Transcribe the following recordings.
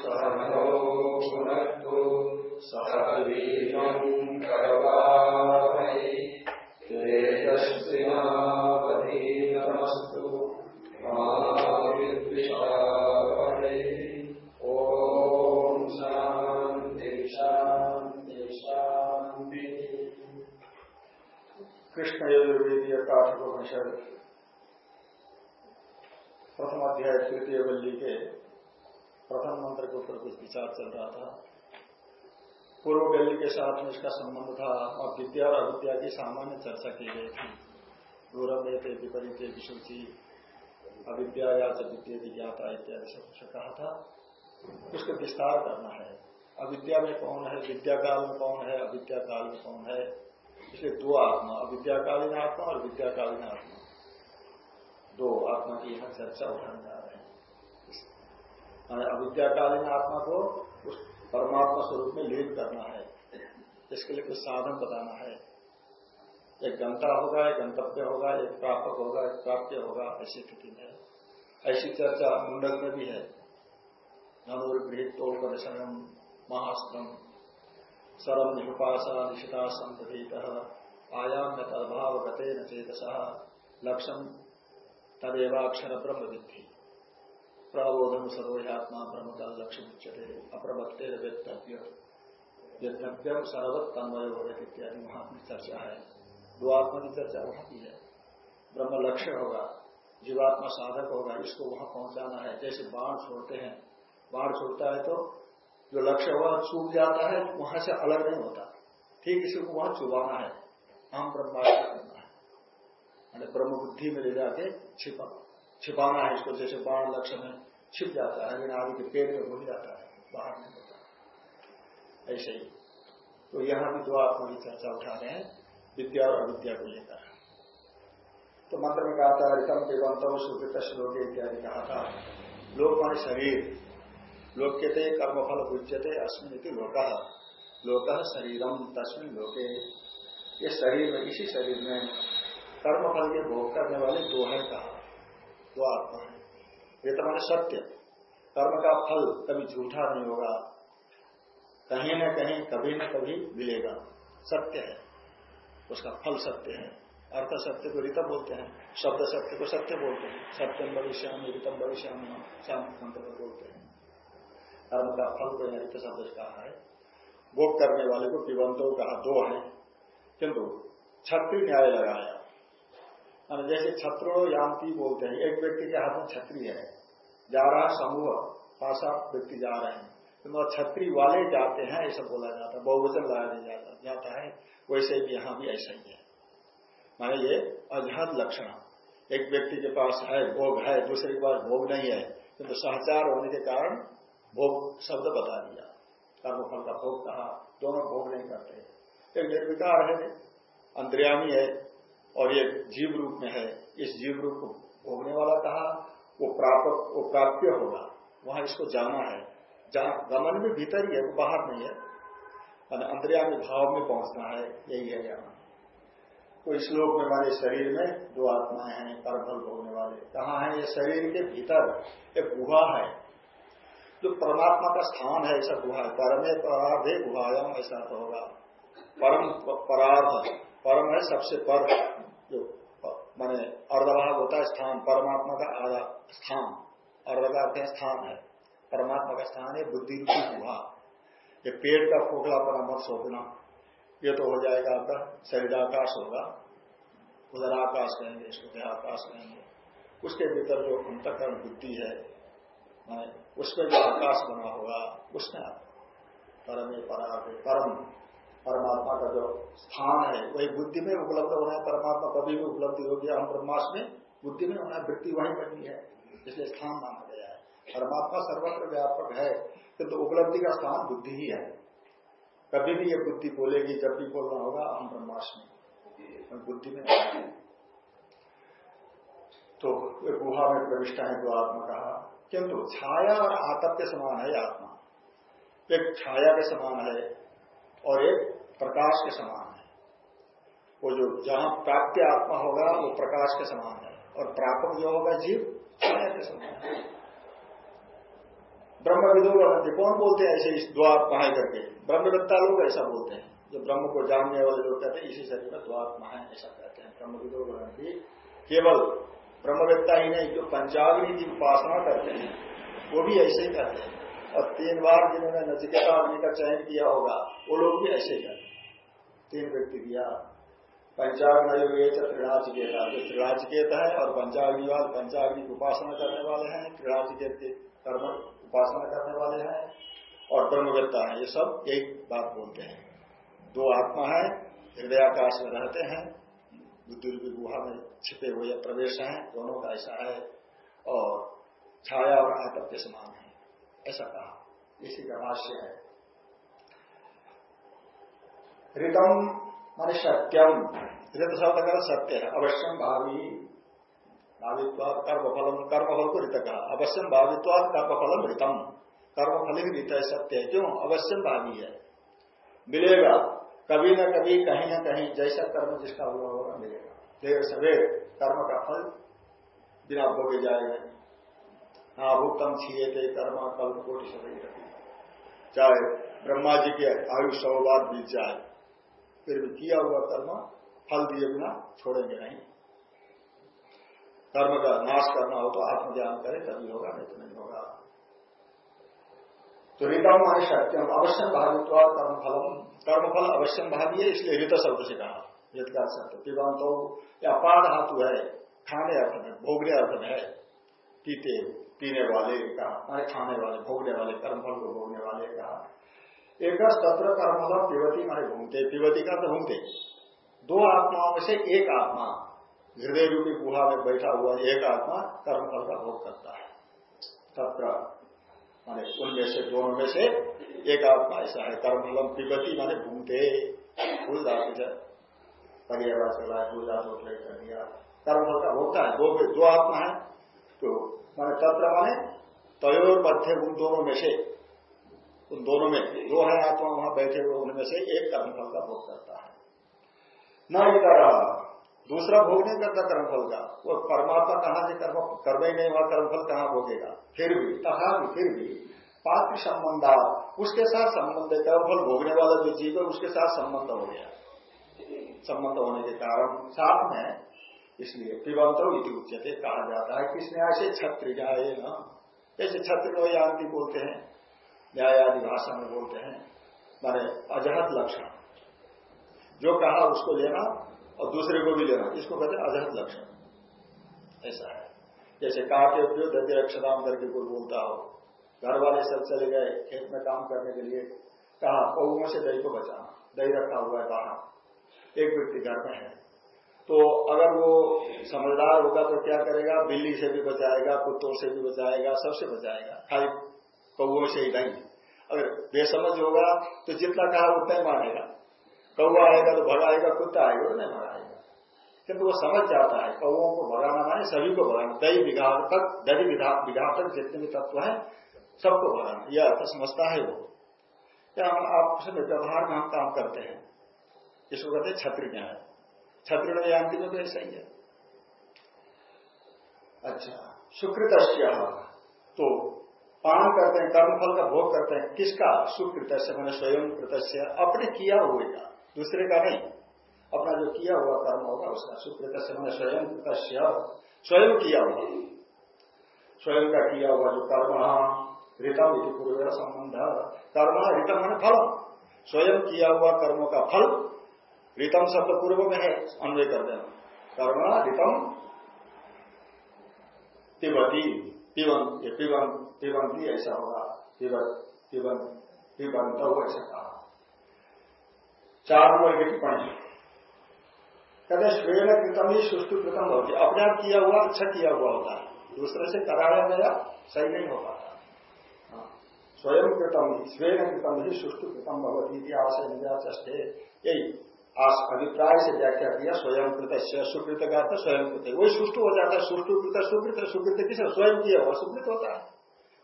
सहभो क्षुणको सह दीनम् करवा साथ में इसका संबंध था और विद्या और अविद्या की सामान्य चर्चा की गई थी। दूरम थे, विपरीत विशुचि अविद्या या विद्या ज्ञाता इत्यादि सब कुछ कहा था। उसका विस्तार करना है। अविद्या में कौन है? विद्या काल में कौन है? अविद्या काल में कौन है? इसलिए दो आत्मा, अविद्याकालीन आत्मा और विद्याकालीन आत्मा। दो आत्मा की यहाँ चर्चा उठाने जा रहे हैं। अविद्याकालीन आत्मा को उस परमात्मा स्वरूप में लीन करना है। इसके लिए कुछ साधन बताना है। एक गंता होगा, एक गंतव्य होगा, एक प्रापक होगा, एक प्राप्य होगा, ऐसी स्थिति में। ऐसी चर्चा मुंडक में भी है। ननुर्गृहित तोड़ पर महाश्रम सरम निपाशा निशिता संप्रतीत आयाम न तदभाव गते न चेतस, लक्ष्यम तदेवाक्षर ब्रह्म विद्धि प्रबोधन सर्वोत्मा ब्रह्म का लक्ष्य उच्चते अप्रवत्ते व्यक्तव्य यज्ञव्यम सर्वत तन्मय हो भगत इत्यादि वहाँ की चर्चा है। दो आत्मा की चर्चा, वहाँ की है। ब्रह्म लक्ष्य होगा, जीवात्मा साधक होगा, इसको वहाँ पहुंचाना है। जैसे बाढ़ छोड़ते हैं बाढ़ छोड़ता है तो जो लक्ष्य हुआ चूक जाता है, वहाँ से अलग नहीं होता। ठीक इसी को वहाँ चुबाना है। हम ब्रह्मास्त्र करना है। ब्रह्म बुद्धि में ले जाके छिपा, छिपाना है इसको। जैसे बाढ़ लक्ष्य में छिप जाता है लेकिन आदि के पेट में घुल जाता है बाहर नहीं ऐसे ही। तो यहाँ भी दो आत्मा की चर्चा उठा रहे हैं, विद्या और अविद्या को लेकर। तो मंत्र में कहा था रितम देवंतम सुकृत श्लोक इत्यादि कहा था लोक मान शरीर। लोक कहते कर्मफल पूज्यते, अस्मिन लोक। लोक शरीरम तस्मिन लोके। ये शरीर में, इसी शरीर में कर्म फल के भोग करने वाले दो है कहा। दो आत्मा है। ये तो सत्य। कर्म का फल कभी झूठा नहीं होगा। कहीं न कहीं, कभी न कभी मिलेगा। सत्य है। उसका फल सत्य है। अर्थ सत्य को ऋतम बोलते हैं। शब्द सत्य को सत्य बोलते हैं। सत्यम भविष्याम ऋतम भविष्याम श्याम मंत्र को बोलते हैं। कर्म का फल को यहाँ शब्द कहा है। भोग करने वाले को पिबंतों कहा, दो है। किंतु छत्री न्याय लगाया। जैसे छत्रो यामती बोलते हैं, एक व्यक्ति के हाथ में छत्री है। जा रहा समूह पास व्यक्ति जा रहे हैं। किंतु छत्री वाले जाते हैं, ऐसा बोला जाता है, बहुवचन नहीं जाता जाता है, वैसे भी यहाँ भी ऐसा ही है। माने ये अजहद लक्षण। एक व्यक्ति के पास है, भोग है, दूसरे के पास भोग नहीं है किंतु सहचार होने के कारण भोग शब्द बता दिया। कर्मफल का भोग कहा, दोनों भोग नहीं करते। एक निर्विकार है, अंतर्यामी है, और ये जीव रूप में है, इस जीव रूप को भोगने वाला कहा, वो प्रापक वो प्राप्य होगा। वहाँ इसको जाना है। गमन में भीतर ही है, वो बाहर नहीं है। अंतर्यामी भाव में पहुँचना है, यही है यहाँ। तो इस लोक में हमारे शरीर में दो आत्माएँ हैं कर्मफल भोगने वाले। कहा है ये शरीर के भीतर एक गुहा है। जो परमात्मा का स्थान है, ऐसा गुहा है। परमे पराधे गुहायाम, ऐसा तो होगा। परम परार्थ परम है सबसे पर। जो माने अर्धभाग होता है स्थान, परमात्मा का आधा स्थान। अर्धभाग का स्थान है। परमात्मा का स्थान है, बुद्धि रूपी गुहा। ये पेट का खोखलापना मत सोचना। ये तो हो जाएगा आपका, शरीर आकाश होगा। उधर आकाश कहेंगे इसको आकाश कहेंगे उसके भीतर जो अंतकरण बुद्धि है उसमें जो आकाश बना होगा, उसमें परम पराग, परम, परमात्मा का जो स्थान है, वही बुद्धि में उपलब्ध होना है, परमात्मा कभी भी उपलब्धि होगी। हम ब्रह्मास में बुद्धि में होना वृत्ति वही बननी है, इसलिए स्थान माना गया परमात्मा सर्वत्र व्यापक है किंतु तो उपलब्धि का स्थान बुद्धि ही है। कभी भी ये बुद्धि बोलेगी, जब भी बोलना होगा, हम ब्रह्मास्मि। बुद्धि में तो गुहा में प्रविष्ट है, जो आत्मा कहा, किंतु छाया और आतप के समान है आत्मा। एक छाया के समान है और एक प्रकाश के समान है। वो जो जहाँ प्राप्त आत्मा होगा, वो प्रकाश के समान है। और प्रापक जो होगा, जीव, छाया के समान है। ब्रह्म विदो बनते कौन बोलते हैं ऐसे इस द्वात्मा है करके? ब्रह्मविद्ता लोग ऐसा बोलते हैं। जो ब्रह्म को जानने वाले लोग कहते हैं, इसी शरीर में द्वात्मा है ऐसा कहते हैं। ब्रह्म विदो बनती केवल ब्रह्मवेत्ता ही नहीं, जो पंचाग्नि की उपासना करते हैं, वो भी ऐसे ही करते हैं। और तीन बार जिन्होंने नचिकेता अग्नि का चयन किया होगा, वो लोग भी ऐसे ही करते तीन व्यक्ति किया। पंचाग्नि त्रिणाचिकेता जो त्रिणाचिकेत है और पंचाग्निवाद, पंचाग्नि की उपासना करने वाले हैं त्रिणाचिकेत के कर्म उपासना करने वाले हैं और ब्रह्मवेत्ता है, ये सब एक बात बोलते हैं। दो आत्मा है, हृदयाकाश में रहते हैं, बुद्धि रूपी गुहा में छिपे हुए प्रवेश हैं, दोनों का ऐसा है, और छाया और आतप के समान है। ऐसा कहा। इसी का भाष्य है। ऋतम मान सत्यम। ऋत शब्द कर सत्य है अवश्यम भावी भावित्वाद कर्मफलम कर्मफल को ऋत कहा अवश्यम भावित्वाद कर्मफलम ऋतम। कर्मफल ही ऋत है सत्य है क्यों अवश्यम भावी है मिलेगा। कभी न कभी, कहीं न कहीं, जैसा कर्म जिसका हुआ होगा मिलेगा। देर सवेर कर्म का फल बिना भोगे जाएगा हाँ। भूतम छिए थे कर्म कल्प कोटि सभी चाहे ब्रह्मा जी के आयु सौ बाद बीत जाए, फिर भी किया हुआ कर्म, फल दिए बिना छोड़ेंगे नहीं। कर्म का नाश करना हो तो आत्मज्ञान करे तभी होगा नहीं तो नहीं होगा। तो ऋतम माने सत्यम अवश्यम भावित्व कर्म फलम। कर्म फल अवश्यम भावी है इसलिए ऋत शब्द से कहा। ऋत का सत्य पिबंत या पाद धातु है, खाने अर्थ में, भोगने अर्थ में है। पीते, पीने वाले कहा माने खाने वाले, भोगने वाले कर्मफल को भोगने वाले कहा एक तत्र कर्मफल पिवती माने घूमते पिवती का तो घूमते दो आत्माओं में से एक आत्मा हृदय रूपी गुहा में बैठा हुआ एक आत्मा कर्मफल का भोग करता है। तत्र, माने उनमें से दोनों में से एक आत्मा ऐसा है। कर्मफलम पिबती माने घूमते। फूल दाते पर्यावरण चला फूल दास कर दिया। कर्मफल का भोगता है। दो दो आत्मा है तो माने तत्र माने तयोर मध्य उन दोनों में से, उन दोनों में दो है आत्मा, वहाँ बैठे हुए उनमें से एक कर्मफल का भोग करता है। न इतर। दूसरा भोग नहीं करता कर्मफल का। वो परमात्मा कहाँ से कर्म कर्म ही नहीं हुआ, कर्मफल कहाँ भोगेगा? फिर भी, तथा भी, फिर भी। पात्र संबंध, उसके साथ संबंध है। कर्मफल भोगने वाला जो जीव है, उसके साथ संबंध हो गया। संबंध होने के कारण साथ में इसलिए पिबंतो इति उच्चते कहा जाता है किस न्याय से छत्र जाए न। जैसे छत्र यांति बोलते हैं न्याय आदि भाषा में बोलते हैं। माने अजहत लक्षण। जो कहा उसको लेना और दूसरे को भी लेना। इसको कहते हैं अजहत लक्षण। ऐसा है। जैसे कहा के उपयोग दध्य रक्षदाम करके कोई बोलता हो, घर वाले सब चले गए, खेत में काम करने के लिए, कहा कौओं से दही को बचाना दही रखा हुआ है बाहर। एक व्यक्ति घर में है। तो अगर वो समझदार होगा तो क्या करेगा? बिल्ली से भी बचाएगा, कुत्तों से भी बचाएगा, सबसे बचाएगा। खाली कौओं से ही नहीं। अगर बेसमझ होगा तो जितना कहा उतना ही मारेगा कौआ आएगा तो भगाएगा कुत्ता आएगा तो नहीं भगाएगा किंतु वो समझ जाता है कौओं को भगाना माने, सभी को भगाना। दही विघात तक दही विघात तक जितने भी तत्व है, सबको भगाना। यह अर्थ समझता है वो। क्या हम आपसे व्यवहार में हम काम करते हैं। इसको कहते हैं छत्री न्याय छत्र जानती में तो ऐसा ही है। अच्छा सुकृत तो पान करते हैं, कर्मफल का भोग करते हैं। किसका? सुकृत मैंने स्वयं कृत अपने किया हुए का। दूसरे का नहीं। अपना जो किया हुआ कर्म होगा, उसका सुकृत मैंने स्वयं कृत स्वयं किया हुआ। स्वयं का किया हुआ जो कर्म ऋतम यदि पूर्व संबंध। कर्म ऋतम मैंने फल स्वयं किया हुआ कर्मों का फल, रितम शब्द पूर्व में है, अन्वय कर देना। कर्म ऋतम पिबती पिबन ये पिबन पिबंती ऐसा होगा। पिबन पिबन पिबंत ऐसा कहा। चार नंबर की टिप्पणी कहते स्वेन कृतम ही सुष्टु कृतम होती अपने आप किया हुआ अच्छा किया हुआ होता है। दूसरे से कराया गया, सही नहीं हो पाता। हाँ। स्वयं कृतम ही, स्वेन कृतम ही सुष्टु कृतम भगवती आशय निराश यही अभिप्राय से व्याख्या किया, स्वयं कृत सुकृत का अर्थ स्वयं कृत। वही सुष्टु हो जाता है, सुष्टु कृत, सुकृत सुकृत किस? स्वयं किया हुआ, सुकृत होता है।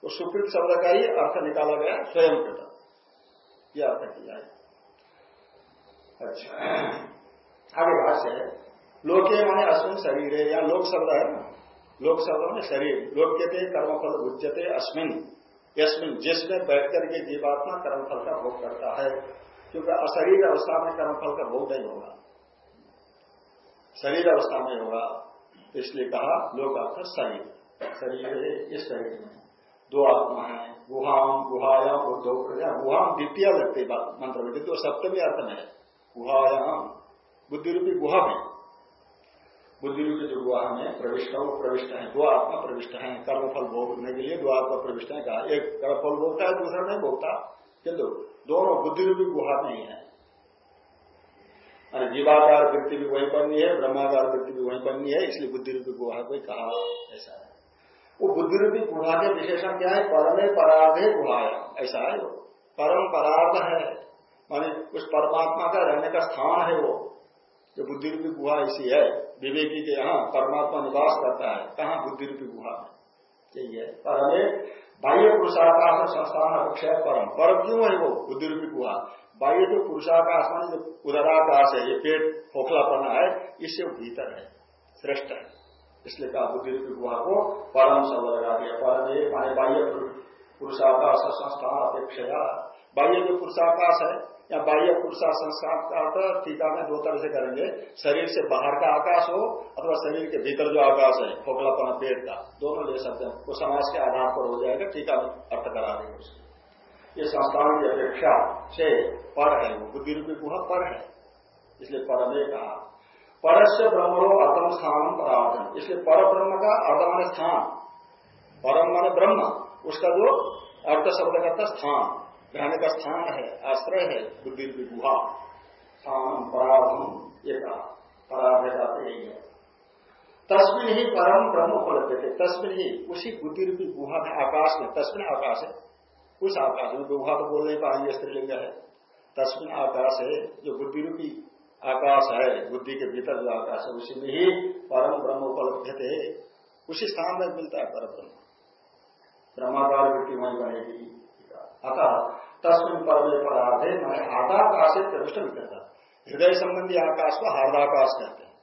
वो सुकृत शब्द का ही अर्थ निकाला गया, स्वयं कृत। यह अर्थ किया है। अच्छा। आगे भाष्य है, लोके माने अश्विन शरीर है या लोक शब्द है ना? लोक शब्द में शरीर। लोक कहते कर्मफल उच्चते अश्विन यशमिन जिसमें बैठ करके जीवात्मा कर्मफल का भोग करता है। क्योंकि अशरीर अवस्था में कर्मफल का भोग नहीं होगा। शरीर अवस्था में होगा। इसलिए कहा लोग आपका शरीर। शरीर है, इस शरीर में। दो आत्मा है। गुहाम गुहायाम और दो गुहाम द्वितीय लगते मंत्र में। तो सप्तमी अर्थ में गुहायाम बुद्धि रूपी गुहा में। बुद्धि रूपी जो गुहा में प्रविष्ट वो प्रविष्ट है। दो आत्मा प्रविष्ट है, कर्मफल भोगने के लिए दो आत्मा प्रविष्ट है। कहा, एक कर्मफल भोगता है, दूसरा नहीं भोगता। किंतु दोनों बुद्धि रूपी गुहा में ही है। अरे जीवाकार वृत्ति भी वही बननी है ब्रह्माकार वृत्ति भी वही बननी है, इसलिए बुद्धि रूपी गुहा को कहा ऐसा है। वो बुद्धि रूपी गुहा के विशेषण क्या है? परमे पराधे गुहाया ऐसा है परम परार्थ है। माने उस परमात्मा का रहने का स्थान है वो। जो बुद्धि रूपी गुहा ऐसी है, विवेकी के यहाँ परमात्मा निवास करता है, कहाँ बुद्धि रूपी गुहा में यही है। परमे बाह्य पुरुषाकाश संस्थान अपेक्षा परम। परम क्यों है वो बुद्धि रूपी गुहा? बाह्य जो पुरुषाकाश मान जो उदराकाश है, ये पेट खोखलापना है, इससे भीतर है, श्रेष्ठ है। इसलिए कहा बुद्धि रूपी गुहा को परम शब्द लगा दिया परम माने बाह्य पुरुषाकाश संस्थान अपेक्षा बाह्य जो पुरुषाकाश है या बाह्य पुरुषा संस्कार का अर्थ टीका में दो तरह से करेंगे। शरीर से बाहर का आकाश हो अथवा शरीर के भीतर जो आकाश है, खोखलापन, पेट का, दोनों ले सकते हैं। वो समाज के आधार पर हो जाएगा, टीका में अर्थ करा देंगे ये संस्थान की अपेक्षा से पर है वो बुद्धि रूपी गुहा पर है। इसलिए पर ने कहा, परस्य ब्रह्मो अतम स्थान पराधन इसलिए पर ब्रह्म का अर्धमान स्थान, परम मान ब्रह्म, उसका जो अर्थ शब्द का स्थान। रहने का स्थान है, आश्रय है, बुद्धि की गुहा। स्थान पराधम कहा। पराधे का यही है। तस्मिन ही परम ब्रह्म उपलब्ध थे। तस्मिन ही उसी बुद्धि रूपी गुहा में आकाश में, तस्मिन आकाश है। उस आकाश में गुहा तो बोलने पाएँगे, स्त्रीलिंग है। तस्मिन आकाश है, जो बुद्धि रूपी आकाश है, बुद्धि के भीतर जो आकाश है, उसी में ही परम ब्रह्म उपलब्ध थे। उसी स्थान में मिलता है परम ब्रह्म। ब्रह्माकार वृत्ति वही बनेगी। अतः परम पदार्थ है मैं आधाकाश से प्रविष्ट करता हृदय संबंधी आकाश को हार्दाकाश कहते हैं।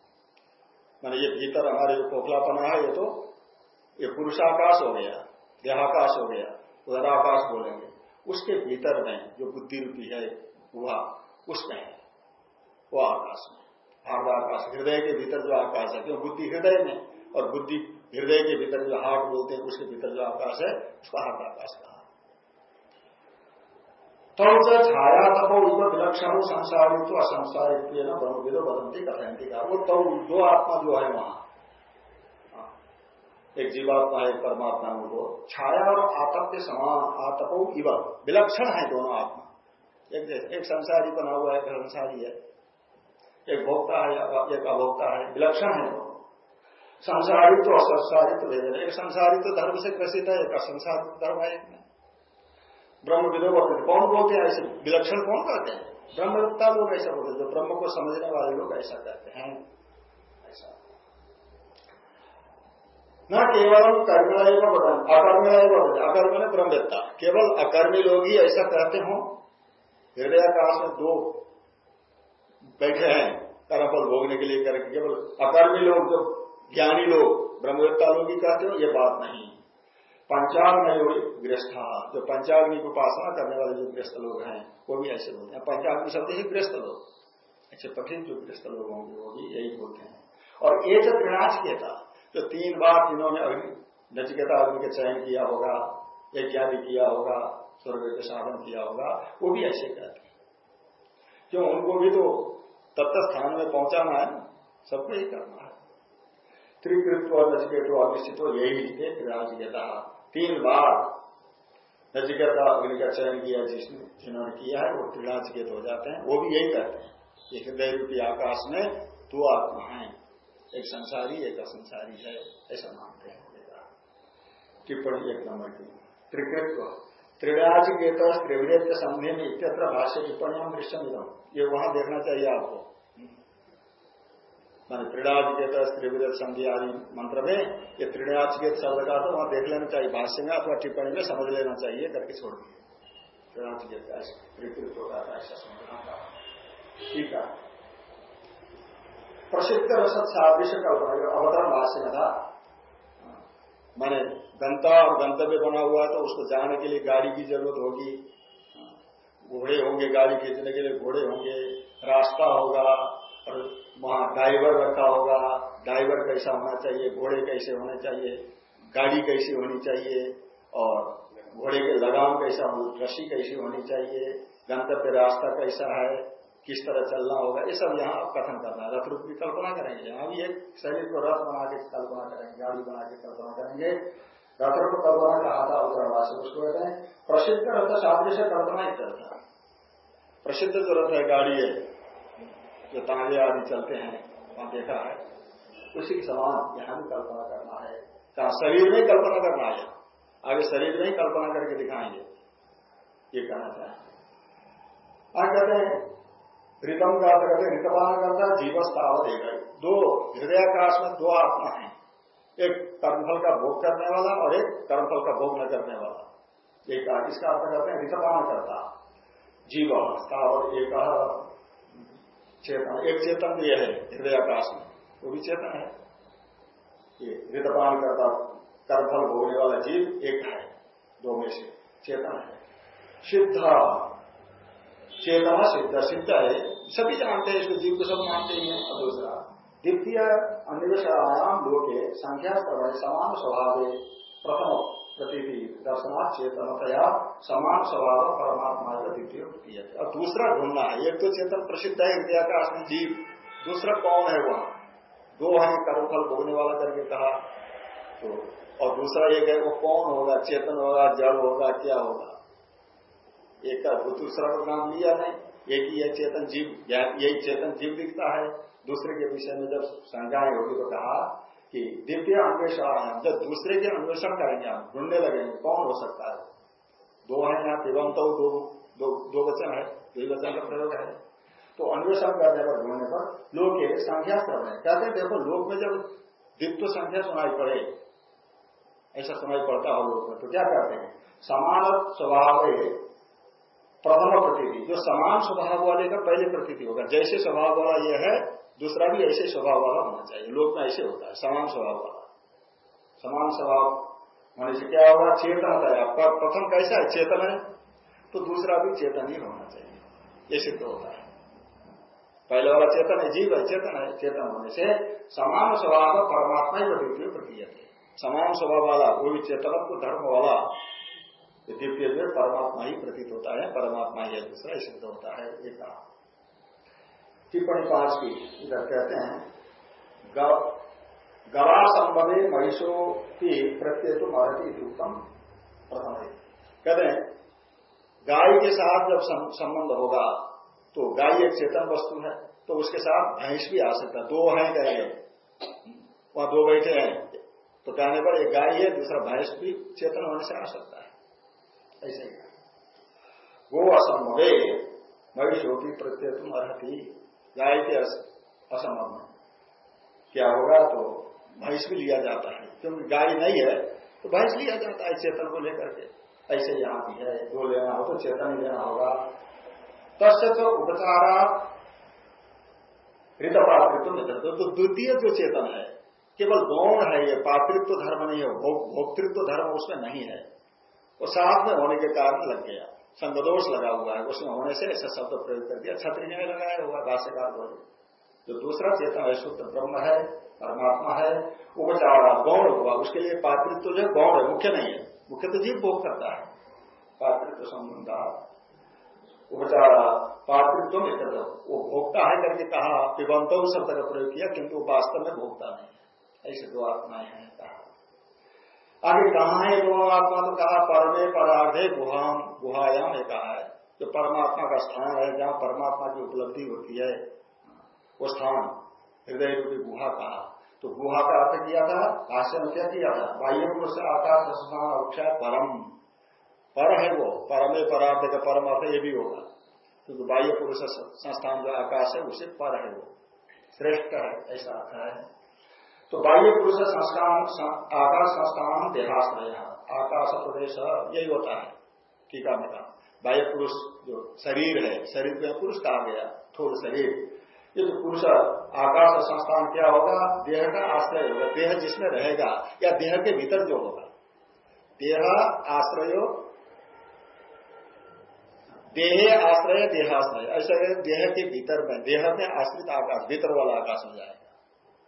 मैंने ये भीतर हमारे जो खोखलापना है, ये तो ये पुरुषाकाश हो गया, देहाकाश हो गया, उदराकाश बोलेंगे। उसके भीतर में जो बुद्धि रूपी है वह उसमें है, वो आकाश में। आकाश हृदय के भीतर जो आकाश है, क्यों? बुद्धि हृदय में, और बुद्धि हृदय के भीतर जो हार्ट बोलते हैं, उसके भीतर जो आकाश है, उसका हार्दाकाश कहा। तो छाया तब उसको विलक्षण संसारित असंसारित न ब्रह्मविदो बदंती कथयंती का वो तो दो आत्मा जो है वहाँ। हाँ। एक जीवात्मा है परमात्मा को छाया और आतप के समान, आतपो इव। विलक्षण है दोनों आत्मा। एक एक संसारी बना हुआ है संसारी है। एक भोक्ता है, एक अभोक्ता है। विलक्षण है संसारित तो असंसारित भेद एक संसारित धर्म से ग्रसित है, एक असंसारित धर्म है। ब्रह्म विदोग कौन बोलते हैं? ऐसे विलक्षण कौन कहते हैं? ब्रह्मता लोग ऐसा बोलते जो ब्रह्म को समझने वाले लोग ऐसा कहते हैं। ऐसा। न केवल कर्मिणा बदन अकर्मिणा बदन, अकर्म ब्रह्मवेत्ता। केवल अकर्मी लोग ही ऐसा कहते हो। हृदय आकाश में दो बैठे हैं कर्मफल भोगने के लिए करके। केवल अकर्मी लोग, जो ज्ञानी लोग, ब्रह्मवेत्ता लोग ही कहते हो, ये बात नहीं। पंचाग्नि गृहस्थ जो पंचाग्नि की उपासना करने वाले जो गृहस्थ लोग हैं, वो भी ऐसे बोलते हैं। पंचाग्नि शब्द ही गृहस्थ लोग। ऐसे कठिन जो गृहस्थ लोग होंगे, वो भी यही बोलते हैं। और ये एक कहता जो तीन बार जिन्होंने अग्नि नचिकेता अग्नि के चयन किया होगा, यज्ञादि किया होगा, स्वर्ग के साधन किया होगा, वो भी ऐसे कहते हैं। क्यों? उनको भी तो तत्त स्थान में पहुंचाना है, सबको ही करना है। त्रिकृत्व नचिकेतो अनिश्चित यही लिखे राजगता तीन बार नचिकेता अग्नि का चयन किया जिसने जिन्होंने किया है, वो त्रिराजगेत हो जाते हैं। वो भी यही कहते हैं। एक हृदय रूपी आकाश में दो आत्मा है। एक संसारी, एक असंसारी है, ऐसा मानते हैं टिप्पणी एक नंबर की। त्रिकृत्व त्रिराज के त्रिवृत संधि में इत्यत्र भाष्य टिप्पणी हम दृश्य ये वहाँ देखना चाहिए आपको। मान त्रिणाचिकेत त्रिविध संधि आदि मंत्र में ये त्रिणाचिकेत शब्द का तो वहाँ देख लेना चाहिए, भाष्य में अथवा टिप्पणी में समझ लेना चाहिए, करके छोड़ दिए त्रिणाचिकेत का त्रिकृत होता था, ऐसा समझना था। ठीक है। प्रसिद्ध रसद सादृश्य कल्पना अवतरण भाष्य में था, मैंने गंता और गंतव्य बना हुआ तो उसको जाने के लिए गाड़ी की ज़रूरत होगी। घोड़े होंगे, गाड़ी खींचने के लिए घोड़े होंगे, रास्ता होगा, और वहाँ ड्राइवर रखा होगा। ड्राइवर कैसा होना चाहिए, घोड़े कैसे होने चाहिए, गाड़ी कैसी होनी चाहिए, और घोड़े के लगाम कैसा हो, रस्सी कैसी होनी चाहिए, गंतव्य रास्ता कैसा है, किस तरह चलना होगा, ये सब यहाँ कथन करना है। रथ रूप की कल्पना करेंगे। यहाँ भी एक शरीर को रथ बना के कल्पना करेंगे, गाड़ी बना के कल्पना करेंगे। रथ को कल्पना कहा था उत्तरवासी उसको कहते हैं। प्रसिद्ध रथ सादृश्य कल्पना ही करता प्रसिद्ध जो रथ है, गाड़ी है जो तांगे आदि चलते हैं, वहाँ देखा है। उसी के समान यहाँ भी कल्पना करना है। कहा, शरीर में कल्पना करना है। आगे शरीर में ही कल्पना करके दिखाएँगे। ये कहना चाहे आगे कहते हैं रितम का अर्थ कहते ऋतपान करता जीवस तावत एक दो हृदयाकाश में दो आत्मा है। एक कर्मफल का भोग करने वाला और एक कर्मफल का भोग न करने वाला। एक इसका अर्थ करते हैं? ऋतपान करता। जीव तावत एक चेतन। एक चेतन भी है हृदयाकाश में। वो भी चेतन है। ये ऋतपान करता कर्मफल भोगने वाला जीव एक है, दो में से। चेतन है। सिद्ध। चेतना सिद्ध। सिद्ध है। सभी जानते हैं इसको, जीव को सब मानते ही हैं। और दूसरा। द्वितीय अन्वेषणायाम लोके संख्या प्रभाव समान स्वभाव प्रथम। प्रतीति दर्शनाथ चेतनतया समान स्वभाव परमात्मा का द्वितीय प्रतीय और दूसरा ढूंढना है एक तो चेतन प्रसिद्ध है हृदयाकाश में जीव। दूसरा कौन है वहाँ? दो है, कर्मफल भोगने वाला करके कहा तो और दूसरा एक है वो कौन होगा? चेतन होगा जड़ होगा, क्या होगा? एक का दूसरा का नाम लिया नहीं, एक है चेतन जीव। यही चेतन जीव दिखता है। दूसरे के विषय में जब संज्ञाएँ होगी तो कहा कि द्वितीय अन्वेषण जब दूसरे के अन्वेषण करेंगे हम ढूँढने लगेंगे कौन हो सकता है? दो है यहाँ पिबंत दो, दो, दो वचन है दो वचन का प्रयोग है। तो अन्वेषण करने पर ढूँढने पर लोग संख्या क्रम है कहते हैं देखो लोग में जब द्वित्व संख्या सुनाई पड़े ऐसा सुनाई पड़ता हो लोग में तो क्या कहते हैं? समान स्वभाव प्रथम प्रतीति जो समान स्वभाव वाले का पहले प्रतीति होगा। जैसे स्वभाव वाला यह है दूसरा भी ऐसे स्वभाव वाला होना चाहिए। लोक में ऐसे होता है, समान स्वभाव वाला। समान स्वभाव होने से क्या होगा? चेतन होता है आपका। प्रथम कैसा है? चेतन है। तो दूसरा भी चेतन ही होना चाहिए। ये सिद्ध होता है। पहले वाला चेतन है, जीव है, चेतन है। चेतन होने से समान स्वभाव परमात्मा ही प्रतीति प्रक्रिया समान स्वभाव वाला कोई भी चेतन को धर्म वाला। द्वितीय में परमात्मा ही प्रतीत होता है, परमात्मा ही दूसरा सिद्ध होता है। एक कहा। टिप्पणी पाँच की, इधर कहते हैं गवा संभवे महिषो की प्रत्यय तो महती उत्तम प्रथम है। कहते हैं, गाय के साथ जब संबंध होगा तो गाय एक चेतन वस्तु है तो उसके साथ भैंस भी आ सकता है। दो है कहेंगे वहाँ दो बैठे हैं। तो कहने पर एक गाय है, दूसरा भैंस भी चेतन होने से आ सकता है। ऐसे वो असंभवे महिषोपी प्रत्यय तुम अर्ति गाय के असंभव क्या होगा तो भैंस भी लिया जाता है। क्योंकि गाय नहीं है तो भैंस लिया जाता है चेतन को लेकर के। ऐसे यहाँ भी है, दो लेना हो तो चेतन ही लेना होगा। तस्य तो उपचारा ऋत पातृत्व तो द्वितीय जो चेतन है, केवल गौण है ये, पातृत्व धर्म नहीं है भोक्तृत्व धर्म उसमें नहीं है। वो साथ में होने के कारण लग गया। संगदोष लगा हुआ है, उसमें होने से ऐसा शब्द प्रयोग कर दिया, छत्री ने लगाया हुआ भाष्यकार बोले जो दूसरा चेतन है, शुद्ध ब्रह्म है, परमात्मा है, उपचार गौण हुआ, उसके लिए पात्रित्व जो गौण है, मुख्य नहीं है। मुख्य तो जीव भोग करता है। पात्रित्व संबंध। उपचार पात्रित्व में कर वो भोगता है करके कहा पिबंत शब्द का प्रयोग किया, किंतु वास्तव में भोगता नहीं ऐसे दो आत्माएँ हैं, कहा। आगे कहा है दोनों आत्मा तो कहा, परमे पराधे गुहाम गुहायाम ये कहा है। जो परमात्मा का स्थान है, जहाँ परमात्मा की उपलब्धि होती है, वो स्थान हृदय रूपी गुहा कहा तो गुहा का अर्थ किया था भाष्य में क्या किया था? बाह्य पुरुष आकाश स्थान अक्षय परम। पर है वो, परमे परार्थ का परम अर्थ ये भी होगा। क्योंकि बाह्य पुरुष संस्थान जो आकाश है, उसे पर है वो। श्रेष्ठ है, ऐसा अर्थ है। तो बाह्य पुरुष संस्कार आकाश संस्थान देहाश्रय आकाश प्रदेश यही होता है, टीका में कहा बाह्य पुरुष जो शरीर है, शरीर में पुरुष कहा गया, थोड़ शरीर। ये जो पुरुष आकाश संस्थान क्या होगा? देह का आश्रय होगा। देह जिसमें रहेगा, या देह के भीतर जो होगा। देह आश्रय देह आश्रय, देहाश्रय। ऐसा देह के भीतर में, देह में आश्रित आकाश, भीतर वाला आकाश हो जाएगा।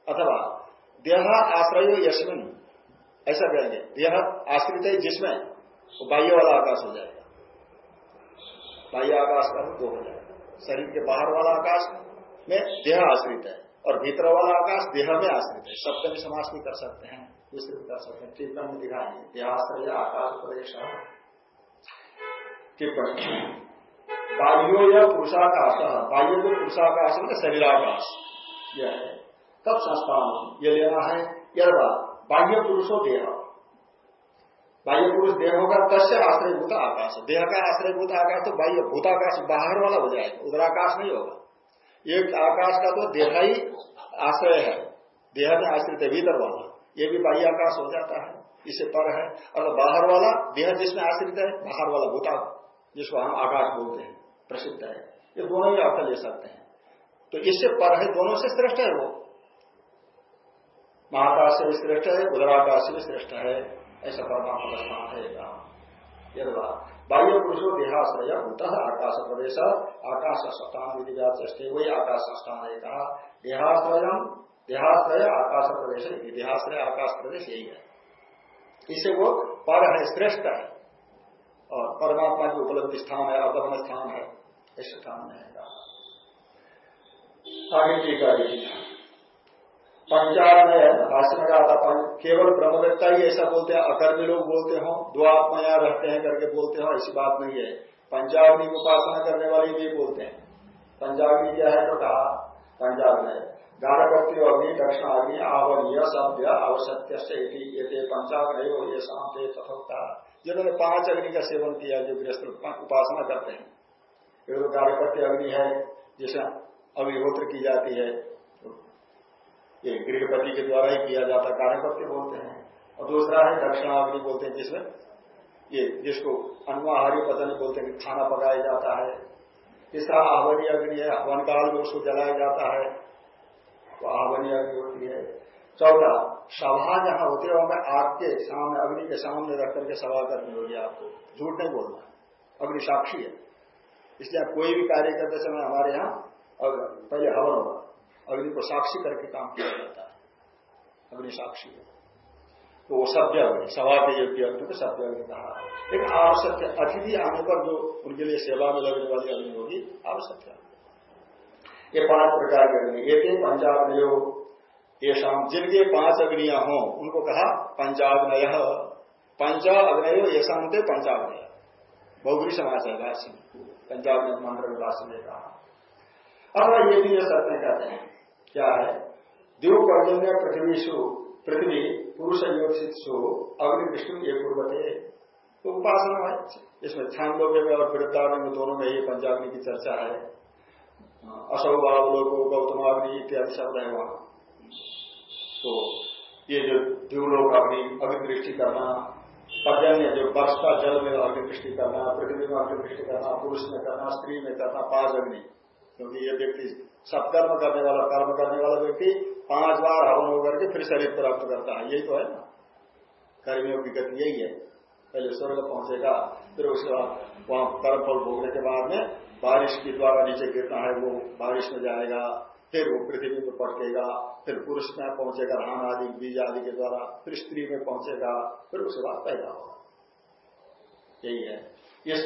अथवा देह आश्रय यशमिन ऐसा कहेंगे देह आश्रित है जिसमें वो बाह्य वाला आकाश हो जाएगा। बाह्य आकाश का दो हो जाएगा। शरीर के बाहर वाला आकाश में देह आश्रित है और भीतर वाला आकाश देह में आश्रित है। सप्तमी समाज भी कर सकते हैं दूसरे कर सकते हैं। टिप्पणी में दिखाएँगे देहाश्रय आकाश प्रदेश टिप्पणी। बाह्यो या पुरुषाकाश। बाह्य जो पुरुषाकाश में शरीराकाश। यह है। तब संस्थान ये लेना है यह बाह्य पुरुषो देह। बाह्य पुरुष देह होगा, तस्य आश्रयभूत आकाश। देह का आश्रयभूत आकाश तो बाह्य भूताकाश बाहर वाला हो जाएगा, उदराकाश नहीं होगा। एक आकाश का तो देह ही आश्रय है, देह में आश्रित है, भीतर वाला। ये भी बाह्य आकाश हो जाता है, इसे पर है। और बाहर वाला देह जिसमें आश्रित है, बाहर वाला भूता, जिसको हम आकाश बोलते हैं, प्रसिद्ध है। ये दोनों ही अर्थ ले सकते हैं। तो इससे पर है, दोनों से श्रेष्ठ है वो। महाकाश से भी श्रेष्ठ है उदराकाश से भी श्रेष्ठ है। ऐसा परमात्मा का स्थान है बाह्य पुरुषो देहाश्रय भूत आकाश प्रदेश, आकाश स्थान विधि चष्टे वही आकाश स्थान है कहा। देहाश्रय देहाश्रय, आकाश प्रदेश देहाश्रय, आकाश प्रदेश यही है। इसे वो पर है, श्रेष्ठ है। और परमात्मा की उपलब्धि स्थान है अवगमन स्थान है। इस स्थान में है। आगे पंचार में भाषण में कहा था केवल ब्रह्मवेत्ता ही ऐसा बोलते हैं, अकर्मी लोग बोलते हो, दो आत्मा यहाँ रहते हैं करके बोलते हो, ऐसी बात नहीं है। पंजाबी की उपासना करने वाले भी बोलते हैं। पंजाबी क्या है तो कहा? पंजाब में। गाढ़पत्य अग्नि दक्षिण अग्नि आवनीय सभ्य आवश्यक ये पंचाब नहीं हो, ये शांत जिन्होंने पाँच अग्नि का सेवन किया जो गृहस्थ उपासना करते हैं। एक तो अग्नि है, जिसे अग्निहोत्र की जाती है। ये गृहपति के द्वारा ही किया जाता कार्यपत्य बोलते हैं। और दूसरा है दक्षिणाग्नि बोलते हैं, जिसमें ये, जिसको अनुहारी पतन बोलते हैं खाना पकाया जाता है। तीसरा आवनी अग्नि है हवन काल में उसको जलाया जाता है। तो आवनी अग्नि होती है। चौथा सभा जहाँ होती है, वहाँ आग के सामने, अग्नि के सामने रख करके सभा करनी होगी आपको। झूठ नहीं बोलना। अग्नि साक्षी है। इसलिए कोई भी कार्य करते समय हमारे यहाँ पहले हवन होगा। अग्नि को साक्षी करके काम किया जाता है। अग्नि साक्षी है तो वो सभ्य अग्नि के योग्य अग्नि को सभ्य अग्नि कहा। लेकिन आवश्यक अतिथि आने पर जो उनके लिए सेवा में लगने वाली अग्नि होगी, आवश्यक ये पाँच प्रकार के अग्नि एक एक पंचाग्नयो ये शाम जिनके पाँच अग्नियाँ हों, उनको कहा पंचाग्नय पंचा अग्नयो ये शांत पंचाग्नय बहुगुरी समाज है राशि पंजाब में राशि ने कहा। अब ये भी ये सत्य कहते हैं। क्या है? देव पर्जन्य पृथ्वी सु पृथ्वी पुरुष योगसित सु अग्नि विष्णु ये पूर्वते तो उपासना है। इसमें छांदोग्य में और वृद्धाग्नि में दोनों में ही पंचाग्नि की चर्चा है। असौ भाव लोगो गौतमाग्नि इत्यादि शब्द है वहाँ। तो ये जो द्यूलोक अग्नि अग्निदृष्टि करना, पर्जन्य जो वर्ष का जल में अग्निदृष्टि करना पृथ्वी में अग्निदृष्टि करना, पुरुष में करना, स्त्री में करना पाँच अग्नि क्योंकि ये व्यक्ति सत्कर्म करने वाला, कर्म करने वाला व्यक्ति पाँच बार हवन होकर के फिर शरीर प्राप्त करता है। यही तो है ना? कर्मियों की गति यही है। पहले स्वर्ग पहुंचेगा, फिर उसके बाद वहाँ कर्म फल भोगने के बाद में बारिश के द्वारा नीचे गिरना है, वो बारिश में जाएगा, फिर वो पृथ्वी में पटकेगा, फिर पुरुष में पहुंचेगा धान आदि, बीज आदि के द्वारा, फिर स्त्री में पहुंचेगा, फिर उसके बाद पैदा होगा। यही है। इस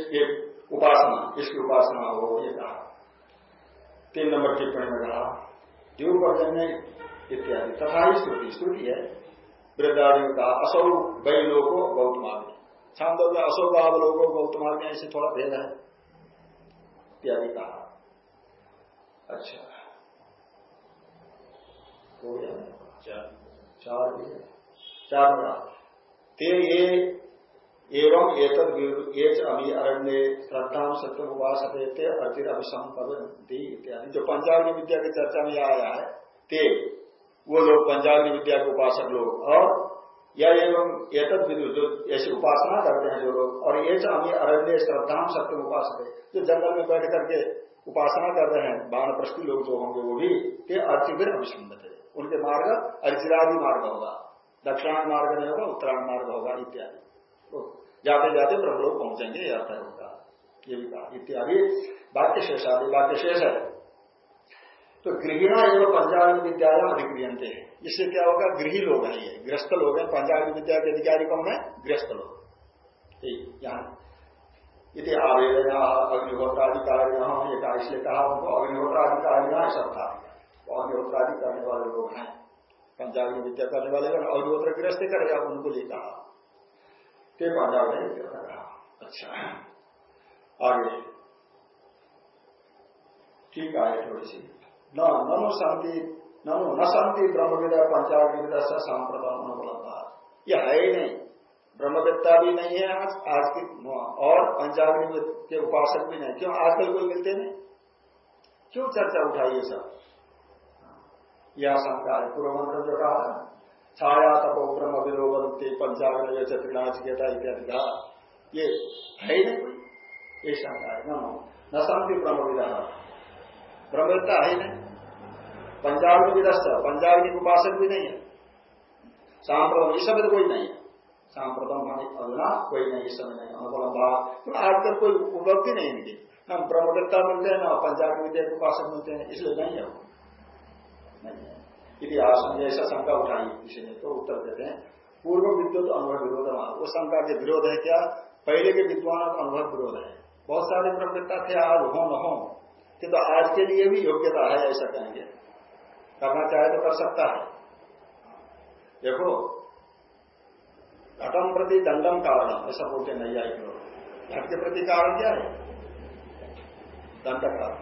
उपासना, इसकी उपासना हो, ये कहा। तीन नंबर टिप्पणी में कहा द्यूपर्जन्य इत्यादि। तथा ही स्तुति स्तुति है, वृद्धादियों का असौ वही लोगो गौतमाग्नि छांदो में असौ भाव लोगो गौतमाग्नि ऐसे थोड़ा भेद है। इत्यादि कहा। अच्छा। हो गया। चार। है। चार ते ये एवं एतद एच अभी अरण्य श्रद्धा सत्य उपास अर्जित अभिसंपदी इत्यादि। जो पंचाग्नि विद्या की चर्चा में आया है, ते, वो लोग पंचाग्नि विद्या के उपासक लोग और या एवं एतद विदु जो ऐसी उपासना करते हैं जो लोग और ये अभी अरण्य श्रद्धा सत्य उपास जो जंगल में बैठ करके उपासना कर रहे हैं, बाण प्रस्थी लोग जो होंगे वो भी, ते अर्चिविर अभिसंबत उनके मार्ग अर्चिरादि मार्ग होगा दक्षिणाण मार्ग नहीं होगा, उत्तरायण मार्ग होगा, इत्यादि। तो जाते जाते ब्रह्म लोग पहुँचेंगे, यह अर्थ होगा ये भी कहा। इत्यादि वाक्य शेष आदि वाक्य शेष है। तो गृहिणा एवं पंजाबी विद्यालय अधिक्रियंते हैं इससे क्या होगा? गृही लोग हैं ये। गृहस्थ लोग हैं। पंजाबी विद्या के अधिकारी कौन है? गृहस्थ लोग। यहाँ। यदि आवेदन अग्निहोत्राधिकारी ये कहा इसलिए कहा उनको अग्निहोत्राधिकारी ऐसा था तो अग्निहोत्रादि करने वाले लोग हैं। पंजाबी विद्या करने वाले अग्निहोत्र गृहस्थ करेगा, उनको ये कहा। के पंजाब ने कहा अच्छा। आगे। ठीक आए थोड़ी सी। न ननु शांति ननु न शांति ब्रह्म विद्या पंचाग्नि विद्या से सांप्रदान उपलब्ध ये है ही नहीं। ब्रह्मविद्ता भी नहीं है आज आज की और पंचाग्नि के उपासक भी नहीं। क्यों? आजकल कोई मिलते नहीं। क्यों चर्चा उठाइए सब? यह शंका है। पूर्व मंत्र जो कहा छाया तपो ब्रह्म विलोबंती पंचाग्नि त्रिनाचिकेता इत्यादि कहा ये है ही नहीं कोई ये शंका है ना न शांति ब्रह्म विदा ब्रह्मविद्ता है ही नहीं पंचाग्नि विदस्त पंचाग्नि उपासक भी नहीं है। सांप्रदान ये शब्द कोई नहीं है। सांप्रतम माने अगला कोई नहीं, इस समय नहीं। अनुपलम भाव तो आजकल कोई उपलब्धि नहीं इनकी न ब्रह्मदत्ता मिलते हैं, न पंचायत विद्या के उपासक मिलते हैं, इसलिए नहीं है नहीं है। इतिहास में ऐसा शंका उठाई किसी ने तो उत्तर देते हैं। पूर्व विद्युत अनुभव विरोध वो शंका के विरोध है क्या? पहले के विद्वानों का अनुभव विरोध है। बहुत सारे ब्रह्मदत्ता थे आज हो, न हो किंतु आज के लिए भी योग्यता है, ऐसा कहेंगे। करना चाहे तो कर सकता है। देखो, घटम प्रति दंडम कारण, ऐसा बोलते नहीं आए लोग। घट के प्रति कारण क्या है? दंड कारण।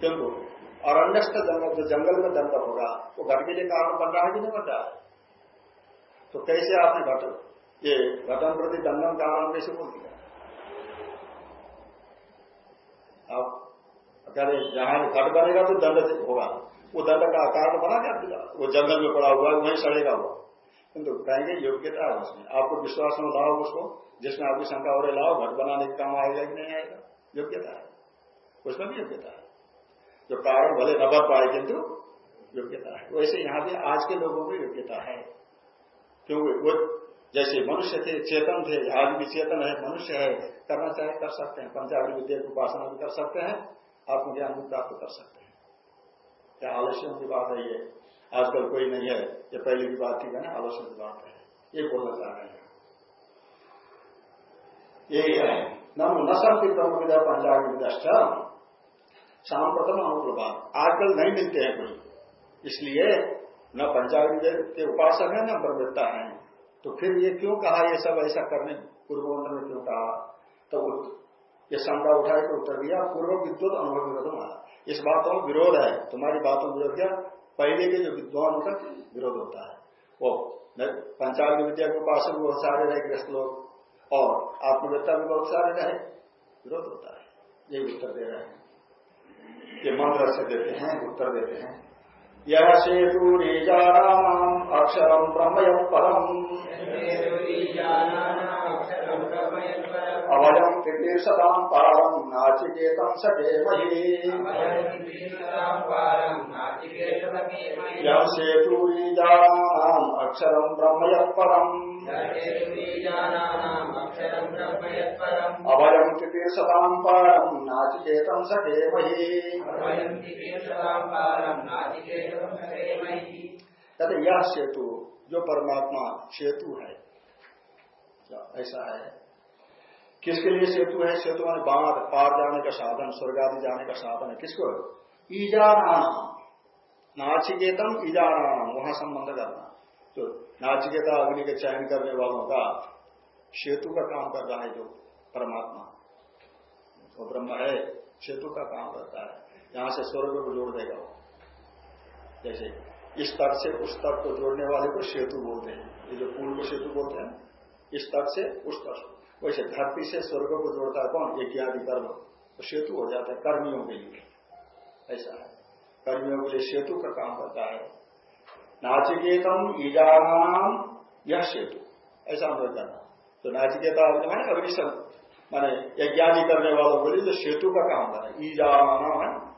किंतु अरण्यस्थ जंगल जो जंगल में दंड होगा। वो घट के लिए कारण बन रहा है कि नहीं बन रहा है? तो कैसे आपने घट, ये घटन प्रति दंडम कारण कैसे बोल दिया? आप कह जहाँ घट बनेगा तो दंड होगा। वो दंड का कारण बना क्या दिया? वो जंगल में पड़ा हुआ है, वहीं सड़ेगा वो। किंतु कहेंगे योग्यता है उसमें। आपको विश्वास में लाओ उसको। जिसमें आपकी शंका हो रही लाओ। घट बनाने का काम आएगा कि नहीं आएगा? योग्यता है। उसमें भी योग्यता है। जो कारण भले न बन पाए किंतु योग्यता है। वैसे यहाँ भी आज के लोगों को योग्यता है। क्योंकि वो जैसे मनुष्य थे, चेतन थे, आज भी चेतन है, मनुष्य है, करना चाहे कर सकते हैं, पंचाग्नि विद्या की उपासना भी कर सकते हैं, आत्मज्ञान भी प्राप्त कर सकते हैं। क्या आलस्यों की बात है ये? आजकल कोई नहीं है, ये पहले की बात थी ना आलोचना की बात है ये बोलना चाह रहे हैं। यही है। नशा की ब्रह्म विद्या पंचांग विद्या शाम प्रथम अनुप्रभात। आजकल नहीं मिलते हैं कोई। इसलिए न पंचांग के उपासक है, न ब्रह्मता है। तो फिर ये क्यों कहा ये सब ऐसा करने? पूर्व में क्यों कहा? तो ये शंका उठाए तो उत्तर दिया, पूर्व विद्युत अनुभव विरोध इस बातों में विरोध है। तुम्हारी बातों में विरोध क्या। पहले के जो विद्वान का विरोध होता है। वो पंचाग्नि विद्या के उपासक बहुत सारे रहे गृहस्थ लोग। और आत्मवेत्ता भी बहुत सारे रहे, विरोध होता है। ये उत्तर दे रहे हैं। ये मंत्र से देते हैं उत्तर देते हैं। यह सेतु निजानाम अक्षरम ब्रह्म परम अवयम कृतीर्षताम पारम नाचिकेतम सके यम सेतुरीजानाम अक्षरम ब्रह्म परम अवयम कृतीर्षताम पारम नाचिकेतम सके यह सेतु, जो परमात्मा सेतु है, ऐसा है। किसके लिए सेतु है? सेतु मान बाढ़, पार जाने का साधन, स्वर्ग आदि जाने का साधन है। किसको? ईजानाम। नाचिकेतम ईजानाम। वहाँ संबंध करना। तो नाचिकेता अग्नि के चयन करने वालों का सेतु का काम कर रहा है जो परमात्मा। वो ब्रह्म है, सेतु का काम करता है। यहाँ से स्वर्ग को जोड़ देगा वो। जैसे इस तक से उस तक को जोड़ने वाले को सेतु बोलते हैं। ये जो पुल को सेतु बोलते हैं, इस तक से उस तक वैसे धरती से स्वर्ग को जोड़ता है कौन? आदि कर्म। तो सेतु हो जाता है, कर्मियों के लिए। ऐसा है। कर्मियों के लिए सेतु का काम करता है। नाचिकेतम ईजानाम यह सेतु। ऐसा अनुभव करना। तो नाचिकेता माने अग्निशम, माने यज्ञादि करने वालों के लिए जो सेतु का काम कर रहे ईजाना है,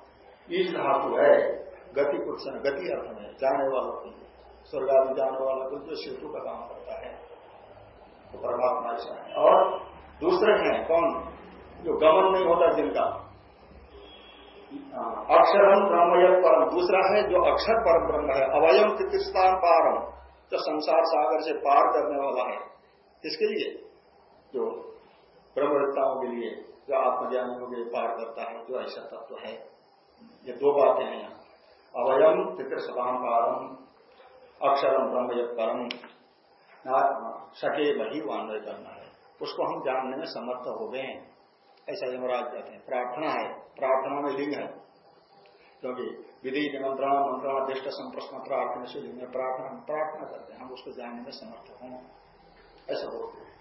ईज धातु है। गति कुछ गति अर्थ में जाने वालों के लिए। स्वर्ग आदि जाने वालों के लिए जो सेतु का काम करता है। तो परमात्मा ऐसा है। और दूसरे हैं, कौन? जो गमन नहीं होता जिनका। अक्षरम ब्रह्मय परम दूसरा है, जो अक्षर परम ब्रह्म है। अवयम कृतिस्तान पारम जो संसार सागर से पार करने वाला है। इसके लिए? जो ब्रह्मविद्ताओं के लिए, जो आत्मज्ञानियों के पार करता है, जो ऐसा तत्व तो है। ये दो बातें हैं। अवयम पितृसतान पारम अक्षरम ब्रह्म परम सके वही वान्वय करना है। उसको हम जानने में समर्थ हो गए हैं। ऐसा यमराज कहते हैं। प्रार्थना है। प्रार्थना में लिंग है। क्योंकि विधि निमंत्रण मंत्रण दिष्ट संप्रश्न, प्रार्थना से लिंग प्रार्थना प्रार्थना करते हैं। हम उसको जानने में समर्थ हों। ऐसा बोलते हैं।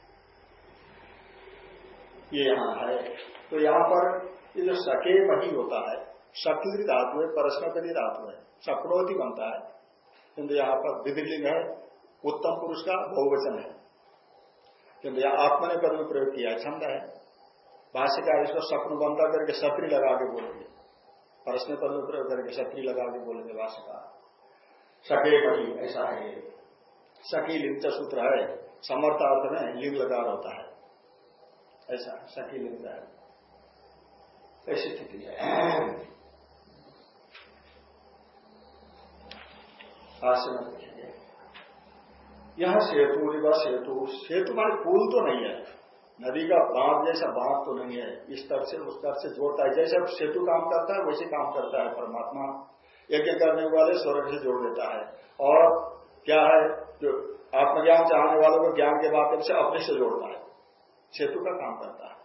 ये यहाँ है। तो यहाँ पर ये जो सके वही होता है। शक्ति धातु है परस्मृति धातु है। शक्नोति बनता है। किंतु यहाँ पर विधिलिंग है। उत्तम पुरुष का बहुवचन है। किंतु यह आत्मा ने में प्रयोग किया, छंद है। भाष्यकार इसको स्वप्न बनता करके सत्री लगा के बोलेंगे परस्मे पद में प्रयोग करके सत्री लगा के बोलेंगे भाष्यकार। सके पटी ऐसा है। सकी लिंग सूत्र है। समर्थ अर्थ में लिंग लगा होता है। ऐसा, सकी लिंग है। ऐसी स्थिति है। भाष्य में यह सेतु व सेतु। सेतु माने पुल तो नहीं है। नदी का बाँध जैसा बाँध तो नहीं है। इस तरह से उस तरह से जोड़ता है। जैसे सेतु काम करता है वैसे काम करता है परमात्मा। यज्ञ करने वाले स्वर्ग से जोड़ देता है। और क्या है जो आत्मज्ञान चाहने वालों को ज्ञान के माध्यम से अपने से जोड़ता है। सेतु का काम करता है।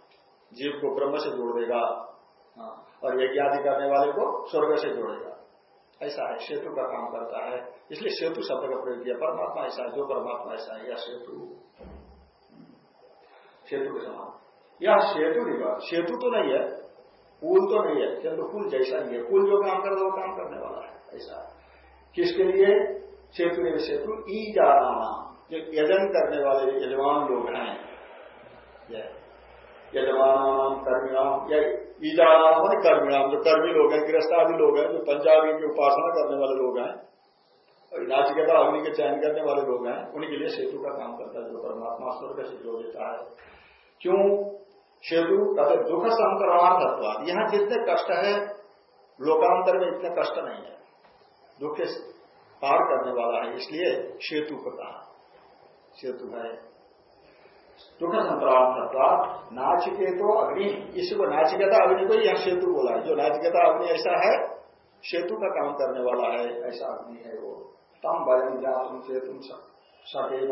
जीव को ब्रह्म से जोड़ देगा। हाँ, और यज्ञ आदि करने वाले को स्वर्ग से जोड़ेगा। ऐसा है सेतु का काम करता है। इसलिए सेतु शब्द का प्रयोग किया, परमात्मा ऐसा है, जो परमात्मा ऐसा है या सेतु। सेतु के समान। यह सेतु नहीं सेतु तो नहीं है पुल तो नहीं है, किंतु पुल जैसा नहीं है। पुल जो काम कर रहा वो काम करने वाला है, ऐसा किसके लिए? सेतु नहीं, सेतु ई जाना जो यजन करने वाले यजमान लोग हैं यजमान कर्मिणाम या ईजानाम है कर्मिणाम जो कर्मी लोग हैं गृहस्थादि लोग हैं, जो पंजाबी की उपासना करने वाले लोग हैं, और नाचिकता अग्नि के चयन करने वाले लोग हैं उनके लिए सेतु का काम करता है, जो परमात्मा स्वर्ग से जोड़ देता है। क्यों? सेतु कहते दुख संक्रमण यहाँ जितने कष्ट है, लोकांतर में इतने कष्ट नहीं है। दुख पार करने वाला है, इसलिए सेतु को कहा सेतु है दुख संक्रांत नाचिके तो अग्नि। इसको नाचिकेता अग्नि को यह सेतु बोला है। जो नाचिकेता अग्नि ऐसा है, सेतु का काम करने वाला है, ऐसा अग्नि है वो। तम भजन जातुम सेतु सके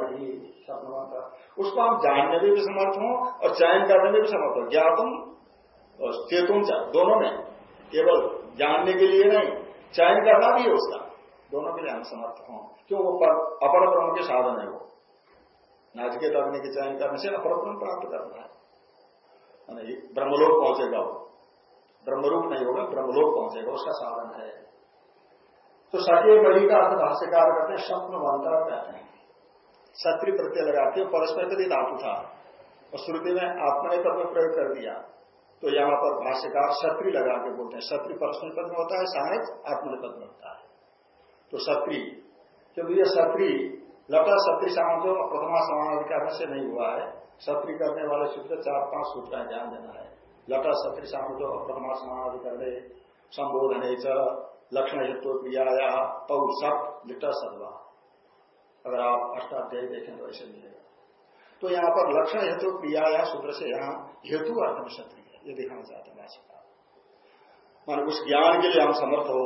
सपनवंता उसको हम जानने में भी समर्थ हो और चयन करने में भी समर्थ हो। ज्ञातुम और चेतुम दोनों में। केवल जानने के लिए नहीं, चयन करना भी है उसका। दोनों के लिए हम समर्थ हों। क्यों? वो अपर ब्रह्म के साधन है वो। नाचिकेत अग्नि के चयन करने से अपरब्रह्म प्राप्त करना है। ब्रह्मलोक पहुंचेगा वो। ब्रह्मरूप नहीं होगा, ब्रह्मलोक पहुंचेगा, उसका साधन है। तो सत्य बड़ी का अर्थ भाष्यकार करते हैं स्वप्न मंत्र कहते हैं। सत्री प्रत्यय लगाते हैं, परस्पर कभी धातु था और श्रुति में आत्मा पद में प्रयोग कर दिया। तो यहाँ पर भाष्यकार सत्री लगा के बोलते हैं सत्री परस्पर पद में होता है सहायक आत्मनिपद में होता है। तो सत्री क्योंकि यह सत्री लटा सत्री सामर्थ्य प्रथमा समानाधिकार से नहीं हुआ है। सत्री करने वाले सूत्र चार पाँच सूत्र है ध्यान देना है। लटा सत्री सामर्थ्य प्रथमा समानाधिकार संबोधन लक्षण हेतु क्रियाया पौ सप लिटा सदवा। अगर आप अष्टाध्याय देखें तो ऐसे मिलेगा। तो यहाँ पर लक्षण हेतु क्रियाया सूत्र से यहाँ हेतु अर्थ में सत्री है। ये दिखाना चाहते हैं भाषिका मान उस ज्ञान के लिए हम समर्थ हो।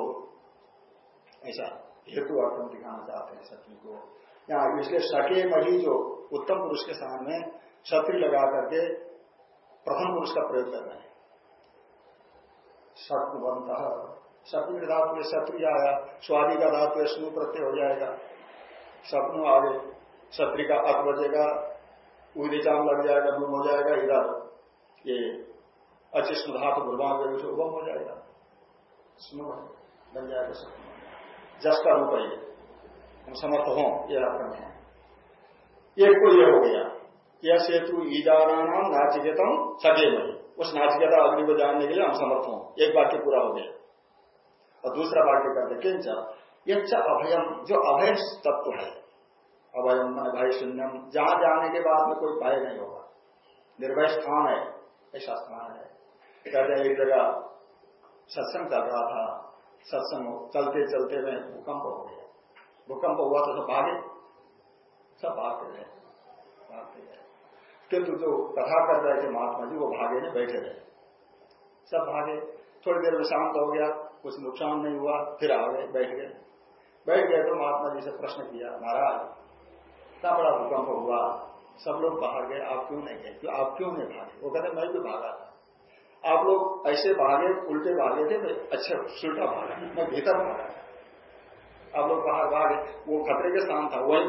ऐसा हेतु अर्थ में दिखाना चाहते हैं सत्री को। यहाँ इसलिए सके मही जो उत्तम पुरुष के सामने छत्री लगा करके प्रथम पुरुष का प्रयोग कर रहे हैं। सत्वंत। सत्व धातु में शत्रु आया, स्वादी का धातु स्नु प्रत्यय हो जाएगा। सपनु आगे, छत्री का अत बजेगा चाम लग जाएगा, गुम हो जाएगा, इधर ये अचिष्ण धातु उबम हो जाएगा। स्नु बन जाएगा सपनु जस का रूप है हम समर्थ हों, ये अर्थ में है। एक को यह हो गया। यह सेतु ईजाना नाम नाचिकेतम सगे मई उस नाचिकेता अग्नि को जानने के लिए हम समर्थ हूँ। एक वाक्य पूरा हो गया। और दूसरा वाक्य करते किंच अभयम जो अभय तत्व है। अभयम मन भय शून्यम जहाँ जाने के बाद में कोई भय नहीं होगा। निर्भय स्थान है, ऐसा स्थान है। कहते हैं, एक जगह सत्संग चल रहा था। सत्संग चलते चलते में भूकंप हो गया। भूकंप हुआ तो सब भागे। सब भागते रहे। भागते रहे। किंतु जो कथा कर रहे थे महात्मा जी, वो भागे नहीं, बैठे रहे। सब भागे। थोड़ी देर में शांत हो गया, कुछ नुकसान नहीं हुआ, फिर आ गए, बैठ गए। बैठ गए तो महात्मा जी से प्रश्न किया, महाराज, इतना बड़ा भूकंप हुआ, सब लोग बाहर गए, आप क्यों नहीं गए? क्यों आप क्यों नहीं भागे? वो कहते, मैं भी भागा था। आप लोग ऐसे भागे, उल्टे भागे थे मैं अच्छे उल्टा भागा मैं भीतर भागा था। बाहर भागे वो खतरे के स्थान था, वही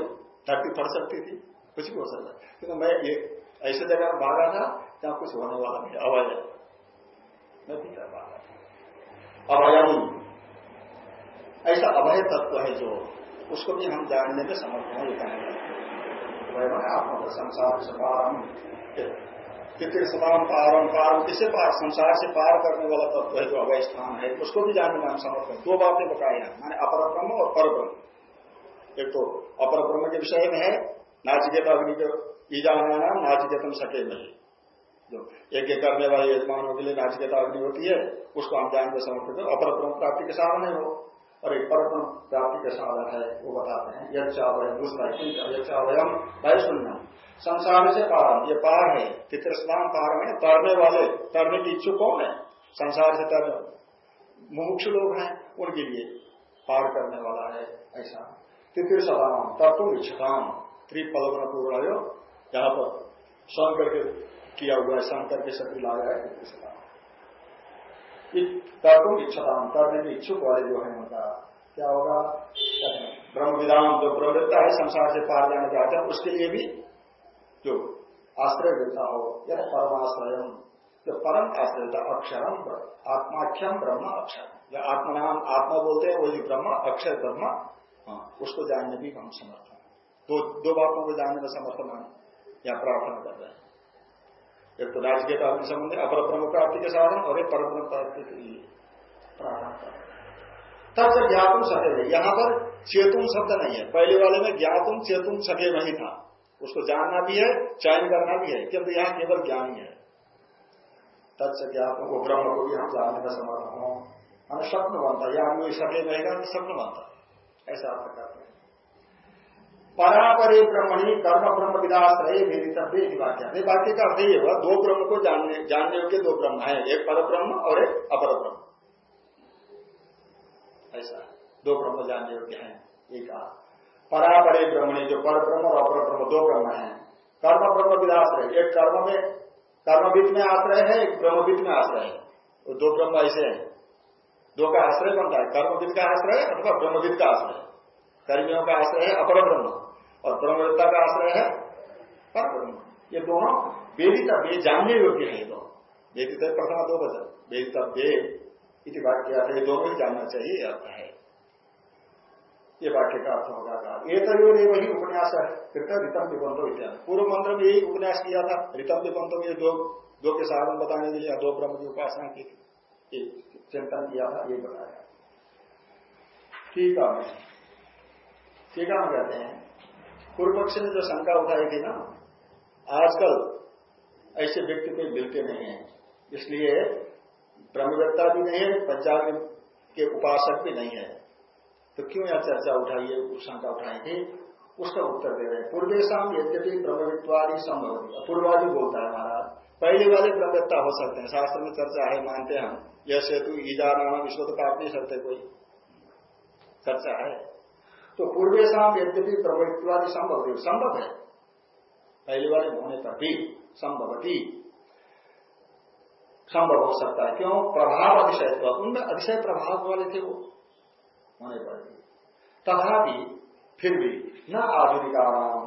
धरती पड़ सकती थी, कुछ भी हो सकता क्योंकि मैं ये, ऐसे जगह भागा था जहाँ कुछ होने वाला नहीं अवय मैं भीतर भागा था। अवयम ऐसा अभय तत्व है जो, उसको भी हम जानने में समर्थ हैं, ये कहने आत्मा कितने समान पारम पारम किसे पार, संसार से पार करने वाला तत्व है जो अभय स्थान है, उसको भी जानने में समर्थ दो बातें बताई हैं, मैंने अपर ब्रह्म और पर ब्रह्म। एक तो अपर ब्रह्म के विषय में है नाचिकेता अग्नि के ईजाना नाम नाचिकेतम सके नहीं। जो एक एक करने वाले यजमानों के लिए नाचिकेता अग्नि होती है, उसको हम जानने में समर्पित अपर ब्रह्म प्राप्ति के साधन है वो। और एक परम प्राप्ति का साधन है, वो बताते हैं। यक्षावय दूसरा यक्षावयम भय शून्य संसार से पार, ये पार है पितृस्नान पार में तैरने वाले, तैरने की इच्छुक कौन है? संसार से तैरने मुमुक्ष लोग हैं, उनके लिए पार करने वाला है, ऐसा। तितिर सदाम तत्व इच्छताम त्रिपलवन पूर्ण यहाँ पर स्वयं करके किया हुआ है शंकर के शक्ति लाया है तितिर सदाम तत्व इच्छता करने के इच्छुक वाले जो है उनका क्या होगा? ब्रह्म विधान जो प्रवृत्ता है, संसार से पार जाना चाहते हैं, उसके लिए भी जो आश्रय देता हो या परमाश्रय जो परम आश्रय देता अक्षरम आत्माख्यम ब्रह्म अक्षर या आत्मनाम आत्मा बोलते हैं, वही ब्रह्म, अक्षर ब्रह्म हाँ उसको जानने भी हम समर्थ हैं। दो दो बातों को जानने में समर्थन हम या प्रार्थना कर रहे हैं। एक तो राजकीय प्राप्ति संबंध है, अपर ब्रह्म प्राप्ति के साधन और एक परब्रह्म प्राप्ति के लिए तब से ज्ञातुम सके यहाँ पर चेतुम शब्द नहीं है। पहले वाले में ज्ञातुम, चेतुम सके नहीं था। उसको जानना भी है, चयन करना भी है, किंतु यहाँ केवल ज्ञान ही है। तत्स ज्ञातुम को ब्रह्म को भी हम जानने का समर्थ हो। हमें स्वप्न बनता यहाँ कोई सके रहेगा तो स्वप्न बनता है। ऐसा अर्थ करते हैं। परापरे ब्रह्मणी कर्म ब्रह्म विदाश्रय वेदितव्य वाक्य ये वाक्य का ये हुआ, दो ब्रह्म को जानने जानने योग्य दो ब्रह्म है, एक पर ब्रह्म और एक अपर ब्रह्म ऐसा दो ब्रह्म जानने योग्य है एक परापरे ब्रह्मणी जो पर ब्रह्म और अपर ब्रह्म दो ब्रह्म है, कर्म ब्रह्म विदाश्रय एक कर्म में कर्मविद में आश्रय है, एक ब्रह्मविद में आश्रय है। तो दो ब्रह्म ऐसे है। दो का आश्रय बनता है कर्मविद का आश्रय अथवा ब्रह्मविद का आश्रय। कर्मियों का आश्रय है अपर ब्रह्म और ब्रह्मवेत्ता का आश्रय है। पर ये दोनों वेदिता वे जानने योग्य है ये दोनों। वेदित प्रथमा दो वचन। वेदिता वे इति वाक्य ये दोनों ही जानना चाहिए अर्थ है। ये वाक्य का अर्थ होगा कहा ये तो वही उपन्यास है कृत रितम विबंधो इत्यादि। पूर्व मंत्र में यही उपन्यास किया था रितम विबंधो में दो दो के साधन बताने के लिए दो ब्रह्म की उपासना की चिंतन किया था ये बताया। ठीक है। ठीक है, हम कहते हैं। पूर्व पक्ष ने जो शंका उठाई थी ना, आजकल ऐसे व्यक्ति कोई मिलते नहीं है। इसलिए ब्रह्मवेत्ता भी नहीं है, पंचांग के उपासक भी नहीं है। तो क्यों यह चर्चा उठाई है शंका उठाई थी? उसका उत्तर दे रहे हैं। पूर्वेशम यद्यपि ब्रह्मवित्वादी संभव पूर्वादि बोलता है महाराज, पहले वाले ब्रह्मवेत्ता हो सकते हैं। शास्त्र में चर्चा है, मानते हैं हम। यह सेतु ईजा नाम विश्व तो काट नहीं सकते कोई। चर्चा है। तो पूर्वेशम यद्यपि प्रवृत्तिवादी संभव है। संभव है। पहले वाले होने पर भी संभवती संभव हो सकता है। क्यों? प्रभाव अतिशय उनमें अतिशय प्रभाव वाले थे वो। होने पर भी। तथापि फिर भी न आधुनिक आराम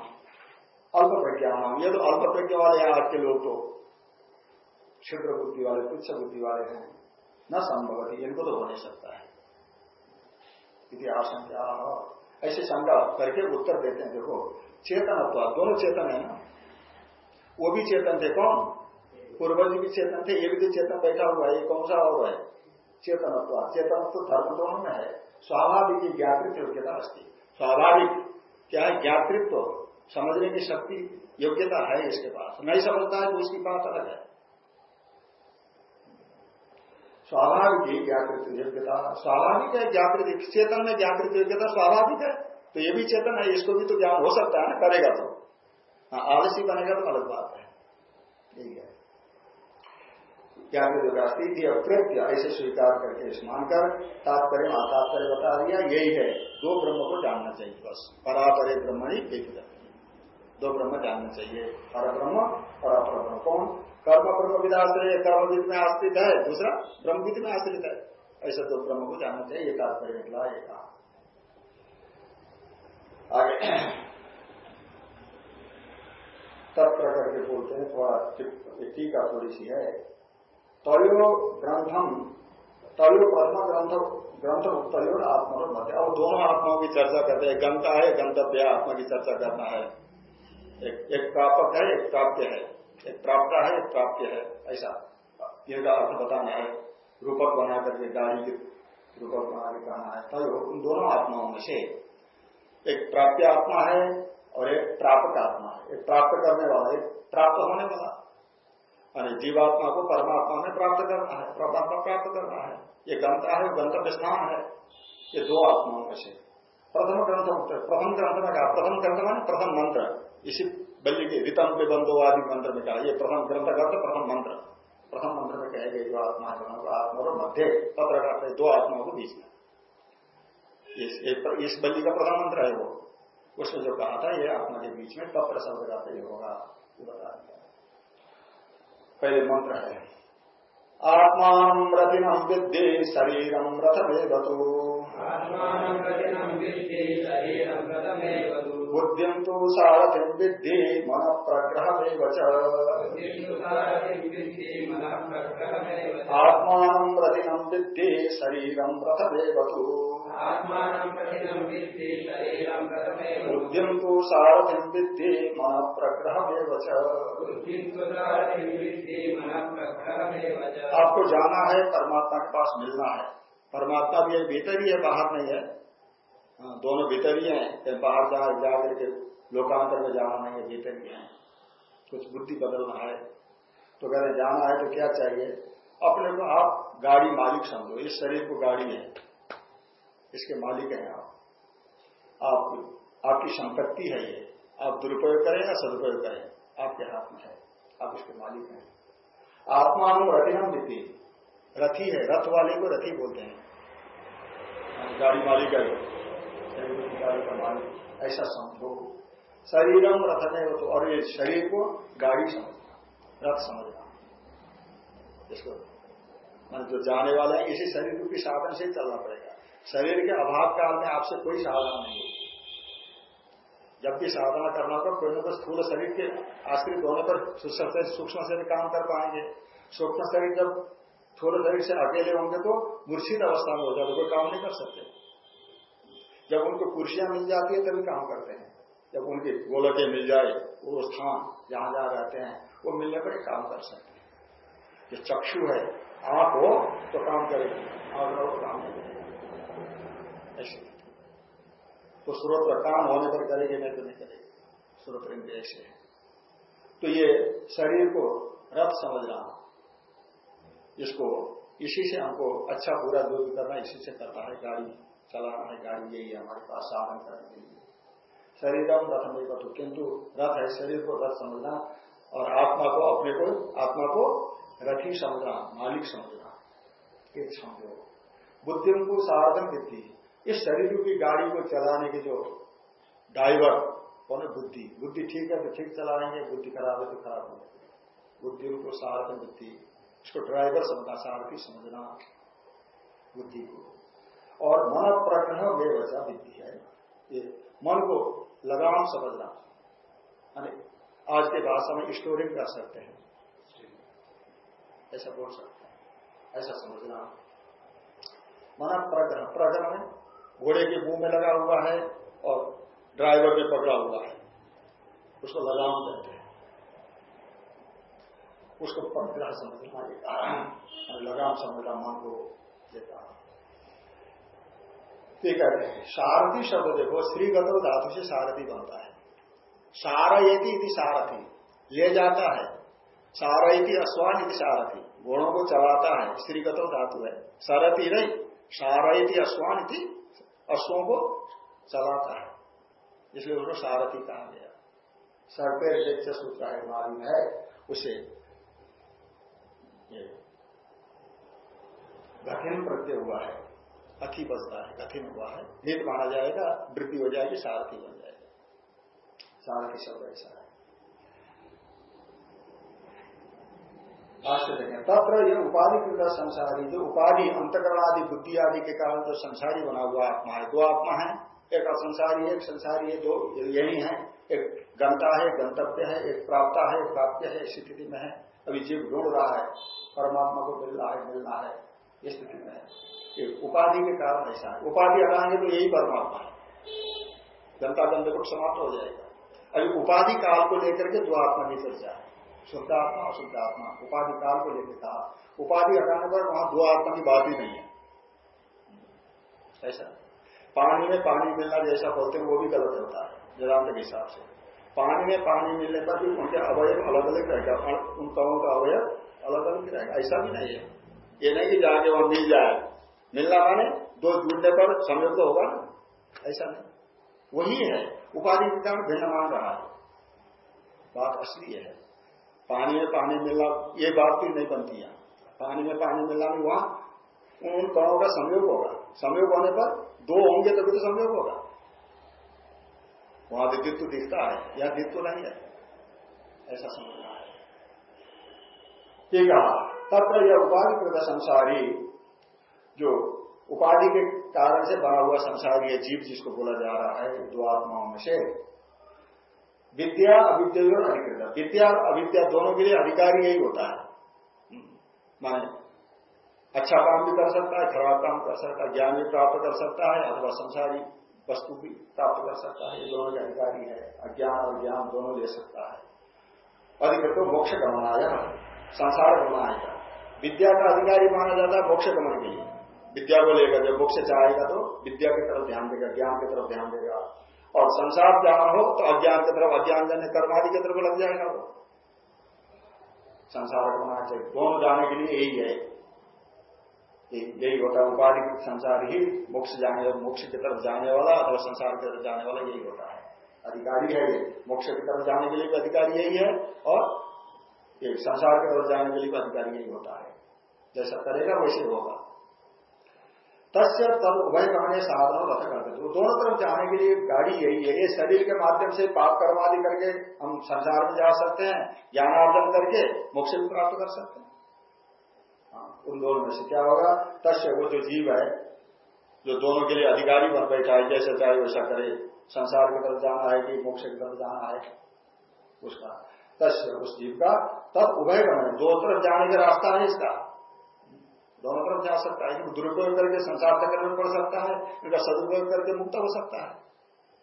अल्प प्रज्ञान ये तो अल्प प्रज्ञा वाले आज के लोग तो। क्षुद्र बुद्धि वाले, तुच्छ बुद्धि वाले हैं। न संभवती इनको तो हो नहीं सकता है। इतिहास क्या ऐसे शंका करके उत्तर देते हैं, देखो चेतन दोनों चेतन है ना? वो भी चेतन थे कौन? पूर्वज भी चेतन थे, ये भी तो चेतन बैठा हुआ है, ये कौन सा और है? चेतनत्व। चेतनत्व धर्म दोनों में है। स्वाभाविक ज्ञातृत्व योग्यता अस्थित स्वाभाविक क्या है? ज्ञातृत्व। समझने की शक्ति, योग्यता है इसके पास। नहीं समझता है तो उसकी बात अलग है। स्वाभाविक ज्ञातृत्व योग्यता। स्वाभाविक है ज्ञातृत्व चेतन में ज्ञातृत्व योग्यता स्वाभाविक है। तो ये भी चेतन है, इसको भी तो ज्ञान हो सकता है ना, करेगा तो। हाँ आलसी बनेगा तो अलग बात है। यही है। ज्ञान स्थिति अप्रत्य, ऐसे स्वीकार करके मानकर तात्पर्य तात्पर्य बता दिया, यही है। दो ब्रह्म को जानना चाहिए बस। परापरे ब्रह्म ही एक दो ब्रह्म जानना चाहिए। पर ब्रह्म और अपर ब्रह्म कौन कर्म ब्रह्म विदाश्रय कर्मविद में आश्रित है। दूसरा ब्रह्मविद में आश्रित है। ऐसा दो ब्रह्म को जानना चाहिए। निकला ये कहा आगे। तत्पर करके बोलते हैं, थोड़ा टीका थोड़ी सी है। तयो ग्रंथम, तयो प्रथम ग्रंथ ग्रंथ तयो आत्मा अब दोनों आत्माओं की चर्चा करते हैं। गंता है, गंतव्य आत्मा की चर्चा करना है। एक एक प्रापक है, एक प्राप्य है। एक प्राप्त है, एक प्राप्य है। ऐसा। इनका अर्थ बताना है। रूपक बना करके गाड़ी के रूपक बना के कहना है। तयो उन दोनों आत्माओं में से एक प्राप्य आत्मा है और एक प्रापक आत्मा है। एक प्राप्त करने वाला, एक प्राप्त होने वाला। यानी जीवात्मा को परमात्मा में प्राप्त करना है, परमात्मा प्राप्त करना है। ये गंता है, गंतव्य स्थान है। ये दो आत्माओं में से। प्रथम ग्रंथ प्रथम ग्रंथ में कहा, प्रथम ग्रंथ में प्रथम मंत्र। इसी बल्ली के रितम के बंदोवादी मंत्र में कहा ये प्रथम ग्रंथ ग्रंथ प्रथम मंत्र। प्रथम मंत्र में कहे गए जो आत्मा है आत्मा और मध्य पत्र करते दो आत्माओं को बीच में। इस, इस बल्ली का प्रथम मंत्र है वो। उसमें जो कहा था ये आत्मा के बीच में तत्र शब्द का प्रयोग होगा बता दिया। पहले मंत्र है। आत्मा रतिनम विद्ये शरीरम रथमेव तो बुद्धि तो सारथिम विद्धि मन प्रग्रह आत्मान रतिनम विद्ये शरीरम रथमेव तो। बुद्धिम तो सारथिम विद्धि मन प्रग्रह आपको जाना है, परमात्मा के पास मिलना है। परमात्मा भी भीतर ही है बाहर नहीं है। हाँ, दोनों भीतर ही है। बाहर जा जाकर के लोकांतर में जाना नहीं है भीतर ही है। कुछ बुद्धि बदलना है। तो कहते जाना है तो क्या चाहिए? अपने को आप गाड़ी मालिक समझो इस शरीर को गाड़ी है। इसके मालिक हैं आप। आप आपकी संपत्ति है ये। आप दुरुपयोग करें या सदुपयोग करें आपके हाथ में है। आप इसके मालिक हैं। आत्मा आत्मान रथिनम विधि रथी है रथ वाले को रथी बोलते हैं। गाड़ी मालिक है गाड़ी का मालिक ऐसा समझो। शरीरम रथ में तो और ये शरीर को गाड़ी समझना, रथ समझना। इसको, मान जो जाने वाला है, इसी शरीर रूपी साधन से चलना पड़ेगा। शरीर के अभाव काल में आपसे कोई साधना नहीं होगी जब भी साधना करना पर कोई ना कोई स्थूल शरीर के आश्रित होने पर सूक्ष्म शरीर काम कर पाएँगे। सूक्ष्म शरीर जब थोड़े शरीर से अकेले होंगे तो मूर्छित अवस्था में हो जाते कोई काम नहीं कर सकते। जब उनको कुर्सियाँ मिल जाती है, तभी काम करते हैं। जब उनकी गोलकें मिल जाए, वो स्थान जहाँ जहाँ रहते हैं, वो मिलने पर काम कर सकते हैं। जो चक्षु है आँख हो तो काम करेगी आँख हो तो काम नहीं ऐसे। तो स्रोत काम होने पर करेगी, नहीं तो नहीं करेगी। स्रोत इंद्र ऐसे तो ये शरीर को रथ समझना इसको, इसी से हमको अच्छा पूरा भी करना, इसी से करना है गाड़ी, चलाना है गाड़ी, यही हमारे पास, साधन करने के लिए। शरीरम रथ में तो किंतु रथ है शरीर को रथ समझना और आत्मा को अपने को, आत्मा को रथी समझना, मालिक समझना एक समझो। बुद्धि को साधन विद्धि इस शरीर की गाड़ी को चलाने के जो ड्राइवर, कौन बुद्धि। बुद्धि ठीक है तो ठीक चलाएँगे बुद्धि खराब है तो खराब हो बुद्धि को सारथ बुद्धि इसको ड्राइवर समझना सारथी समझना बुद्धि को। और मन प्रग्रह बेवजह बुद्धि है। ये मन को लगाम समझना। आज के भाषा में स्टोरिंग कर सकते हैं? ऐसा बोल सकते हैं। ऐसा समझना। मन प्रग्रह प्रग्रह में घोड़े के मुँह में लगा हुआ है और ड्राइवर में पकड़ा हुआ है। उसको लगाम कहते हैं। उसको परिग्रह समझना लगाम समझना मन को देता ठीक है सारथी शब्द देखो श्रीगत धातु से सारथी बनता है। सारयती सारथी, ले जाता है। सारयती अश्वान यदि सारथी, घोड़ों को चलाता है। श्रीगत धातु है। सारथी नहीं, सारयती अश्वान थी अश्वों को चलाता है। इसलिए उसको सारथी कहा गया। सर्पेर सूत्र है, मालूम है उसे। कठिन प्रत्यय हुआ है अथी बचता है, कठिन हुआ है। नित माना जाएगा वृद्धि हो जाएगी सारथी बन जाएगा। सारथी शब्द ऐसा है। भाष्य देखें, तत्र ये उपाधि कृत संसारी, जो उपाधि अंतकरण आदि बुद्धि आदि के कारण जो संसारी बना हुआ आत्मा है। दो आत्मा है, एक असंसारी एक संसारी है, दो यही है। एक गंता है गंतव्य है, एक प्राप्ता है प्राप्य है स्थिति में है। अभी जीव ढूंढ रहा है। परमात्मा को मिल रहा है, मिल रहा है। स्थिति में है। उपाधि के कारण ऐसा है। उपाधि हटाएँगे तो यही परमात्मा है। जनता गंधकुट समाप्त हो जाएगा। अभी उपाधि काल को लेकर के दो आत्मा की चर्चा है शुद्ध आत्मा, अशुद्ध आत्मा। उपाधि काल को लेकर कहा उपाधि हटाने पर वहाँ दो आत्मा की बात ही नहीं है। ऐसा पानी में पानी मिलना जैसा बोलते हैं, वो भी गलत होता है, वेदांत के हिसाब से। पानी में पानी मिलने पर भी उनके अवयव अलग अलग रहेगा उन कवों का अवयव अलग अलग रहेगा ऐसा भी नहीं है। ये नहीं कि जाके वहाँ मिल जाए। मिलना माने दो जुड़ने पर संयुक्त तो होगा। ना ऐसा नहीं। वही है। उपाधि के कारण भिन्न मान रहा है। बात असली है। पानी में पानी मिलना, ये बात भी नहीं बनती है। पानी में पानी मिलना भी वहाँ उन कणों का संयोग होगा। संयोग होने पर दो होंगे तभी तो संयोग होगा। वहाँ दित्व दिखता है या दित्व नहीं है। ऐसा समझना। है ठीक है तत्र यह उपाधि कृत संसारी जो उपाधि के कारण से बना हुआ संसारी है जीव जिसको बोला जा रहा है दो आत्माओं में से विद्या अविद्या और अधिकृत विद्या और अविद्या दोनों के लिए अधिकारी यही होता है। हम्म, माने अच्छा काम भी कर सकता है खराब काम कर सकता है ज्ञान भी प्राप्त कर सकता है अथवा संसारी वस्तु भी प्राप्त कर सकता है ये दोनों के अधिकारी है अज्ञान और ज्ञान दोनों ले सकता है। अधिकृत मोक्ष गमनाया संसार गमनाएगा विद्या का अधिकारी माना जाता है मोक्ष गमन के विद्या को लेकर जब मोक्ष चाहेगा तो विद्या की तरफ़ ध्यान देगा, ज्ञान की तरफ़ ध्यान देगा। और संसार ज्ञान हो तो अज्ञान की तरफ़, अज्ञान जन्य कर्मादि की तरफ़ लग जाएगा वो। संसार गमना चाहिए दोनों जाने के लिए यही है। यही होता है उपाधि संसार ही मोक्ष जाने, मोक्ष की तरफ़ जाने वाला अथवा संसार की तरफ़ जाने वाला यही होता है। अधिकारी है ये। मोक्ष की तरफ़ जाने के लिए भी अधिकारी यही है और ये संसार की तरफ़ जाने के लिए अधिकारी यही होता है। जैसा करेगा वैसे होगा। तस्य तद उभय करने साधनों रथ करते तो दोनों तरफ़ जाने के लिए गाड़ी यही है। ये शरीर के माध्यम से पाप कर्मादि करके हम संसार में जा सकते हैं ज्ञानार्जन करके मोक्ष भी प्राप्त कर सकते हैं। हाँ, उन दोनों में से क्या होगा? तस्य वो जो जीव है जो दोनों के लिए अधिकारी बन बैठा है जैसे चाहे वैसा करे। संसार की तरफ़ जाना है कि मोक्ष की तरफ़ जाना है उसका। तस्य उस जीव का तब उभय करना दो तरफ़ जाने का रास्ता है इसका। दोनों तरफ़ जा सकता है दुरुपयोग करके संसार चक्र में पड़ सकता है, इनका सदुपयोग करके मुक्त हो सकता है।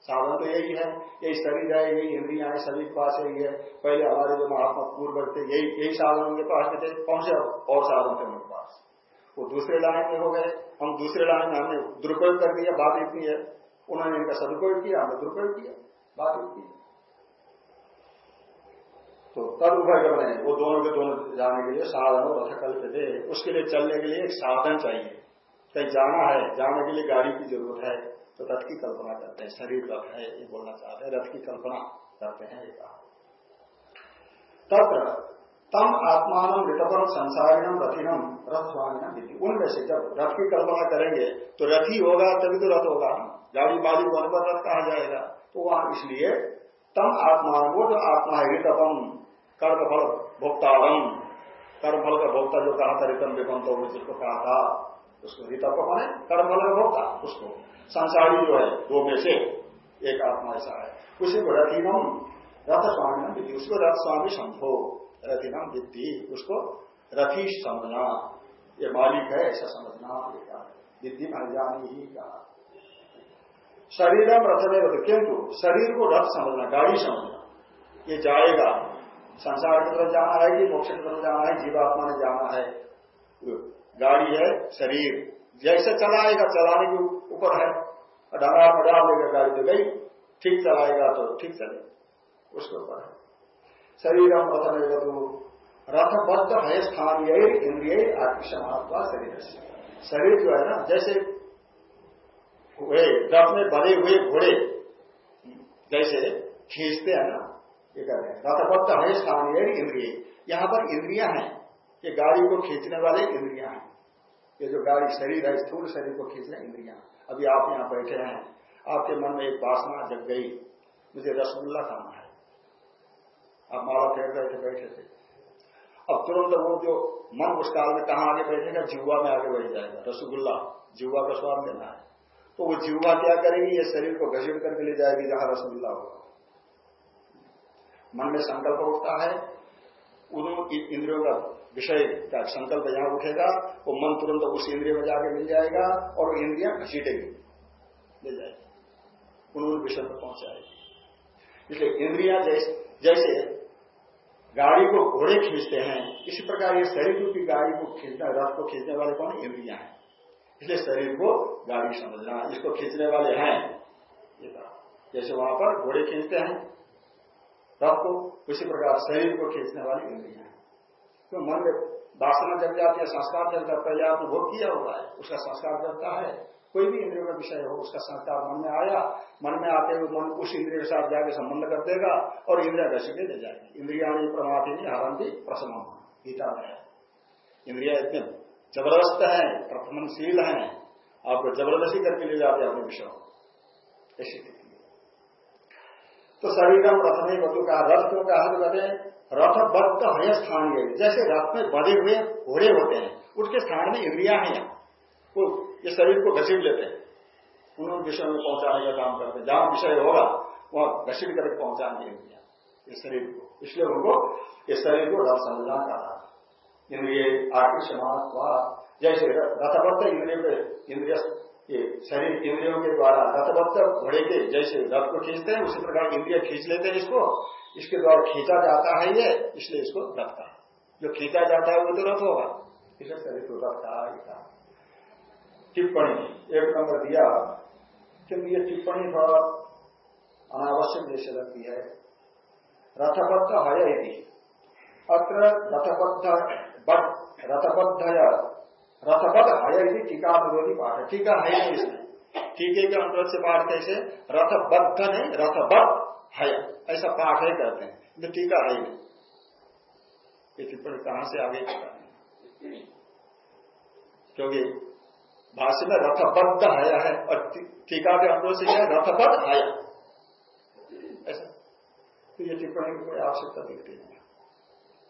साधन तो यही है, यही शरीर है, यही इंद्रिया है के पास यही है। पहले हमारे जो महात्मा पूर्व थे, यही यही साधन उनके पास थे, पहुँचे और साधन थे उनके पास। वो दूसरे लाइन में हो गए, हम दूसरे लाइन में हमने दुरुपयोग कर दिया बात इतनी है। उन्होंने इनका सदुपयोग किया, हमने दुरुपयोग किया, बात इतनी है। तो तद उभय हैं वो दोनों के दोनों जाने के लिए साधन रथ कल्प थे उसके लिए चलने के लिए एक साधन चाहिए। कहीं जाना है, जाने के लिए गाड़ी की ज़रूरत है तो रथ की कल्पना करते हैं। शरीर रथ है, ये बोलना चाहते हैं। रथ की कल्पना करते हैं, ये कहा। तत्र तम आत्मान ऋतपम संसारिणम रथिनम रथ स्वामी विधि उनमें से जब रथ की कल्पना करेंगे तो रथ ही होगा, तभी तो रथ होगा गाड़ी बाली वन पर रथ कहा जाएगा? तो वहाँ इसलिए तम आत्मान, वो जो आत्मा है ऋतपम कर्मफल भोक्तारम कर्मफल का भोक्ता जो कहा था रितम विपम तो जिसको कहा था। उसको रितप को माने कर्मफल का भोक्ता उसको। संसारी जो है, दो में से एक आत्मा ऐसा है। उसी को रथिनम रथ स्वामी विधि उसको रथ स्वामी समझो रथिनम विद्धि। उसको रथी समझना ये मालिक है, ऐसा समझना विद्धि मान ही कहा शरीरम रथ में किंतु शरीर को रथ समझना, गाड़ी समझना, ये जाएगा। संसार की तरफ़ जाना है कि मोक्ष की तरफ़ जाना है, जीवात्मा ने जाना है। गाड़ी है, शरीर। जैसे चलाएगा, चलाने के ऊपर है। डाला डाल देगा गाड़ी तो गई। ठीक चलाएगा तो ठीक चले उसके ऊपर है। शरीर हम रथ तो रथबद्ध है स्थानीय इंद्रिय, आत्मसमात्मा, शरीर। शरीर जो है ना, जैसे हुए, रथ में बने हुए घोड़े, जैसे खींचते हैं ना हैं। स्थानीय इंद्रिय। यहाँ पर इंद्रिया हैं। ये गाड़ी को खींचने वाले इंद्रिया हैं। ये जो गाड़ी शरीर है, स्थूल शरीर को खींचना इंद्रिया अभी आप यहाँ बैठे हैं। आपके मन में एक वासना जग गई। मुझे रसगुल्ला खाना है। आप माला फेर रहे थे बैठे थे। अब तुरंत वो जो मन उस काल में कहा आगे बैठेगा जिहुआ में आगे बैठ जाएगा। रसगुल्ला जिहुआ का स्वाद देना है। तो वो जिहुआ क्या करेगी? ये शरीर को घसीट करके ले जाएगी जहाँ रसगुल्ला होगा। मन में संकल्प उठता है, उन इंद्रियों का विषय का संकल्प जहाँ उठेगा, वो मन तुरंत उस इंद्रिय में जाके मिल जाएगा और वो इंद्रिया घसीटेगी ले जाएगी, उन विषय में पहुंचाएगी इसलिए इंद्रिया जैसे जैसे गाड़ी को घोड़े खींचते हैं, इसी प्रकार ये शरीर की गाड़ी को खींचना रथ को खींचने वाले कौन? इंद्रिया हैं। इसलिए शरीर को गाड़ी समझना, इसको खींचने वाले हैं जैसे वहाँ पर घोड़े खींचते हैं रथ को उसी प्रकार शरीर को खींचने वाली इंद्रिया तो मन में वासना जग जाती है, संस्कार जगता है पहले आपने भोग किया हुआ है। उसका संस्कार जगता है। कोई भी इंद्रियों का विषय हो, उसका संस्कार मन में आया, मन में आते हुए मन उस इंद्रिय के साथ जाके संबंध कर देगा और इंद्रिया घसी के ले जाएगी। इंद्रिया प्रमाती नहीं, हरंती प्रसम गीता में है। इंद्रिया इतने ज़बरदस्त है, प्रथमनशील है। आपको ज़बरदस्ती करके ले जाते हैं अपने विषय ऐसी तो शरीर प्रथम ही वधु का रथ क्यों कहा तो कहते हैं, रथबद्ध है स्थानीय जैसे रथ में बधे हुए घोड़े होते हैं, उसके स्थान में इंद्रिया है। वो ये शरीर को घसीट लेते हैं। उन्होंने विषय में पहुँचाने का काम करते हैं। जहाँ विषय होगा, वहाँ घसीट करके पहुँचाने इंद्रिया इस शरीर को। इसलिए उनको इस शरीर को रथ समझना कहा इंद्रिय आकृष्यमान जैसे रथबद्ध इंद्रिय इंद्रिय ये शरीर इंद्रियों के द्वारा रथबद्ध घोड़े के जैसे रथ को खींचते हैं, उसी प्रकार इंद्रिय खींच लेते हैं इसको। इसके द्वारा खींचा जाता है ये, इसलिए इसको रथ कहा। जो खींचा जाता है वो तो रथ होगा। इसे शरीर को रथ कहा टिप्पणी, एक नंबर दिया। क्योंकि ये टिप्पणी थोड़ा अनावश्यक जैसे लगती है। रथबद्ध है यदि अत्र रथबद्ध रथबद्ध रथबद्ध हय यदि टीका विरोधी पाठ है टीका है इसमें टीके के अनुरोध से पाठ कैसे? रथबद्ध नहीं रथबद्ध हय ऐसा पाठ है कहते हैं। टीका है नहीं ये टिप्पणी कहाँ से आगे क्योंकि भाष्य में रथबद्ध हया है और टीका के अनुरोध से क्या रथबद्ध हय ऐसा। तो ये टिप्पणी की कोई आवश्यकता दिखती नहीं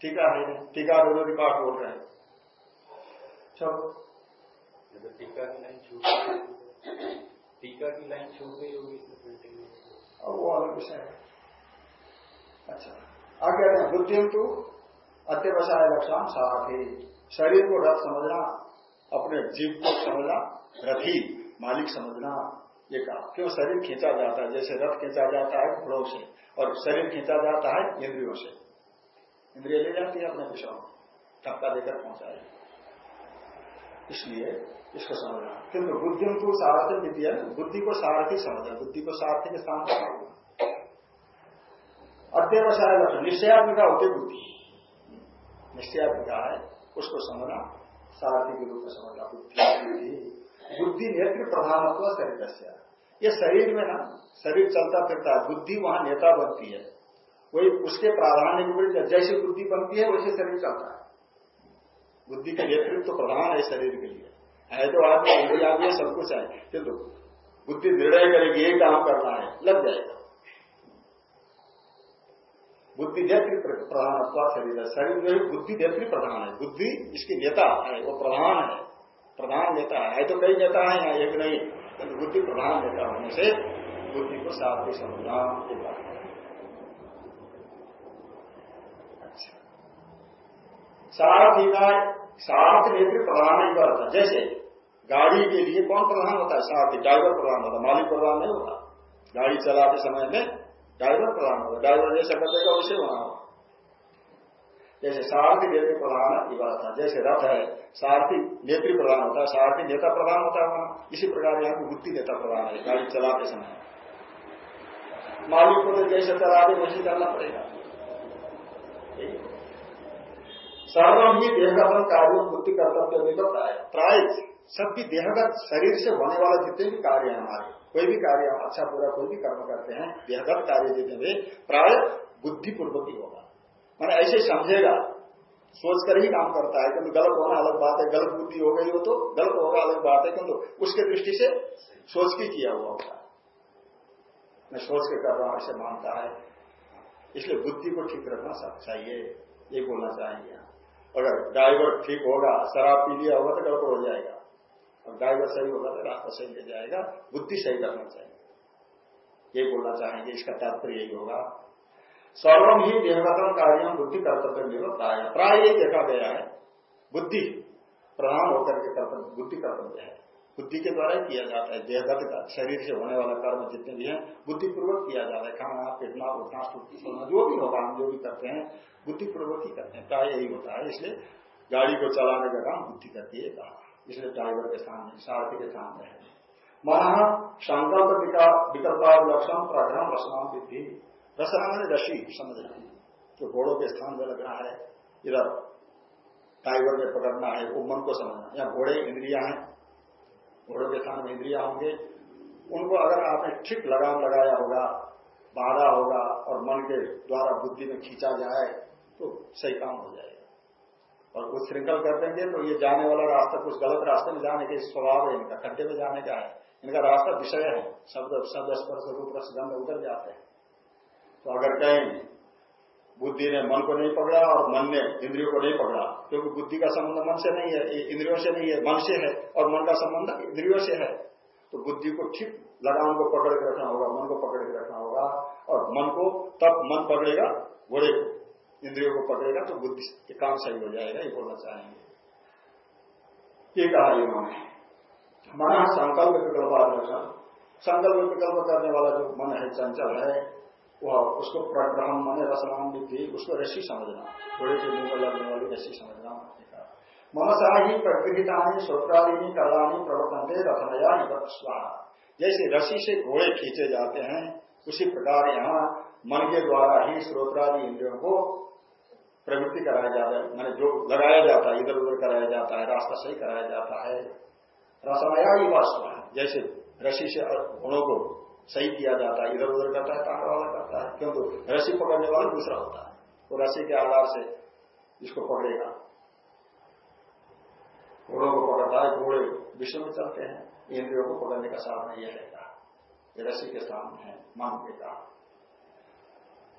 टीका है नहीं टीका विरोधी पाठ बोल रहे हैं। चलो टीका की लाइन छूट गई, टीका की लाइन छूट गई होगी और वो अलग विषय है। अच्छा। आगे कहते हैं। बुद्धि तो अत्यवसाय लक्षण सारथी। शरीर को रथ समझना, अपने जीव को समझना, रथी मालिक समझना, ये कहा। क्यों? शरीर खींचा जाता है। जैसे रथ खींचा जाता है घोड़ों से, और शरीर खींचा जाता है इंद्रियों से। इंद्रिय ले जाती है अपने विषय धक्का देकर पहुँचा पहुँचाए इसलिए इसको समझना किंतु बुद्धि को सारथी विद्या बुद्धि को सारथी समझना, बुद्धि को सारथी स्थान पर अध्यवसाय लक्षण निश्चयात्मिका होती बुद्धि। निश्चयात्मिका है, उसको समझना, सारथी के रूप में समझना बुद्धि। बुद्धि नेत्र प्रधानत्व शरीर से ये शरीर में ना, शरीर चलता फिरता है, बुद्धि वहाँ नेता बनती है। वही उसके प्राधान्य के जैसी बुद्धि बनती है, वैसे शरीर चलता है। बुद्धि का नेतृत्व तो प्रधान है शरीर के लिए। है तो आदमी इंद्रिया भी सब कुछ है। किंतु बुद्धि निर्णय करेगी, यही काम करना है। लग जाएगा। बुद्धि नेत्री प्रधान अथवा शरीर है। शरीर है बुद्धि नेत्री प्रधान है। बुद्धि इसकी नेता है, वो प्रधान है। प्रधान नेता है। तो कई नेता है यहाँ, एक नहीं। किंतु बुद्धि प्रधान नेता होने से बुद्धि को साथ ही। समझना अच्छा। सारथी का सारथ नेत्री प्रधान नहीं करता। जैसे गाड़ी के लिए कौन प्रधान होता है? साथ ड्राइवर प्रधान होता है, मालिक प्रधान नहीं होता। गाड़ी चलाते समय में ड्राइवर प्रधान होता है। ड्राइवर जैसा कर देगा वैसे वहाँ जैसे सारथी नेत्री प्रधान था जैसे रथ है, सारथी नेत्री प्रधान होता है, सारथी नेता प्रधान होता है वहाँ। इसी प्रकार यहाँ की बुद्धि नेता प्रधान है, गाड़ी चलाते समय। मालिक को तो जैसे चला दे, वैसे करना पड़ेगा। सर्वम ही देहगत कार्य बुद्धि कर्तव्य निकट है प्राय सबकी देहगत शरीर से होने वाला जितने भी कार्य हैं हमारे, कोई भी कार्य अच्छा पूरा कोई भी कर्म करते हैं, देहगत कार्य जितने भी, प्राय बुद्धिपूर्वक ही होगा। मैंने ऐसे समझेगा सोच कर ही काम करता है क्योंकि गलत होना अलग बात है, गलत बुद्धि हो गई हो तो गलत होगा अलग बात है क्योंकि उसके दृष्टि से सोच के किया हुआ होता है। मैं सोच के कर रहा हूँ, ऐसे मानता है। इसलिए बुद्धि को ठीक रखना चाहिए, ये बोलना चाहेंगे। अगर ड्राइवर ठीक होगा, शराब पी लिया होगा तो गड़बड़ हो जाएगा। और ड्राइवर सही होगा तो रास्ता सही ले जाएगा, बुद्धि सही करना चाहिए। ये बोलना चाहेंगे, इसका तात्पर्य यही होगा। सर्वम ही निर्वतन कार्य बुद्धि कर्तव्य में है प्राय देखा गया है, बुद्धि प्रधान होकर के कर्तव्य बुद्धि कर्तव्य है। बुद्धि के द्वारा ही किया जाता है देहगत का, शरीर से होने वाला कर्म जितने भी हैं, बुद्धिपूर्वक किया जाता है, खाना, पीटना, उठना सोना, जो भी होगा, हम जो भी करते हैं, बुद्धिपूर्वक ही करते हैं, प्राय यही होता है, इसलिए गाड़ी को चलाने का काम बुद्धि करती है, कहा। इसलिए ड्राइवर के सामने, सारथी के सामने है। मन संकल्प विकल्पा लक्षण प्रग्रह रसनाम विधि रसना मैंने रशी समझना जो घोड़ों के स्थान में लगना है, इधर टाइगर में पकड़ना है, वो मन को समझना या घोड़े, इंद्रिया हैं घोड़ों के स्थान में इंद्रिया होंगे, उनको अगर आपने ठीक लगाम लगाया होगा, बाधा होगा और मन के द्वारा बुद्धि में खींचा जाए तो सही काम हो जाएगा। और कुछ श्रृंखल कर देंगे तो ये जाने वाला रास्ता, कुछ गलत रास्ते में जाने के स्वभाव है इनका, खड्डे में जाने का है। इनका रास्ता विषय है, शब्द शब्द, स्पर्श, रूप रसगंध उतर जाते हैं। तो अगर कहीं, बुद्धि ने मन को नहीं पकड़ा और मन ने इंद्रियों को नहीं पकड़ा क्योंकि बुद्धि का संबंध मन से नहीं है इंद्रियों से नहीं है, मन से है, और मन का संबंध इंद्रियों से है। तो बुद्धि को ठीक लगाम को पकड़ के रखना होगा, मन को पकड़ के रखना होगा, और मन को तब मन पकड़ेगा घोड़े को। इंद्रियों को पकड़ेगा तो बुद्धि के काम सही हो जाएगा, ये बोलना चाहेंगे। ये कहा इन्होंने मन संकल्प विकल्प संकल्प विकल्प करने वाला जो मन है, चंचल है, वह उसको प्रग्रहण, माने रसनाम विधि उसको रसी समझना। घोड़े के मुँह लगने वाली रसी समझना। मनसा ही प्रकृतानी श्रोत्रादिनी, कलानी प्रवर्तनते रथनया स्वाहा जैसे रसी से घोड़े खींचे जाते हैं, उसी प्रकार यहाँ मन के द्वारा ही श्रोत्रादि इंद्रियों को प्रवृत्ति कराया जाता है। मैंने जो लगाया जाता है इधर उधर कराया जाता है, रास्ता सही कराया जाता है। रसमया ही वास्तव जैसे रसी से गुणों को सही किया जाता है इधर उधर करता है तांगा वाला करता है, क्योंकि रस्सी पकड़ने वाला दूसरा होता है। वो रस्सी के आधार से इसको पकड़ेगा। घोड़ों को पकड़ता है, घोड़े विश्व में चलते हैं, इंद्रियों को पकड़ने का साधन यह है। कहा रसी के सामने है मान के कहा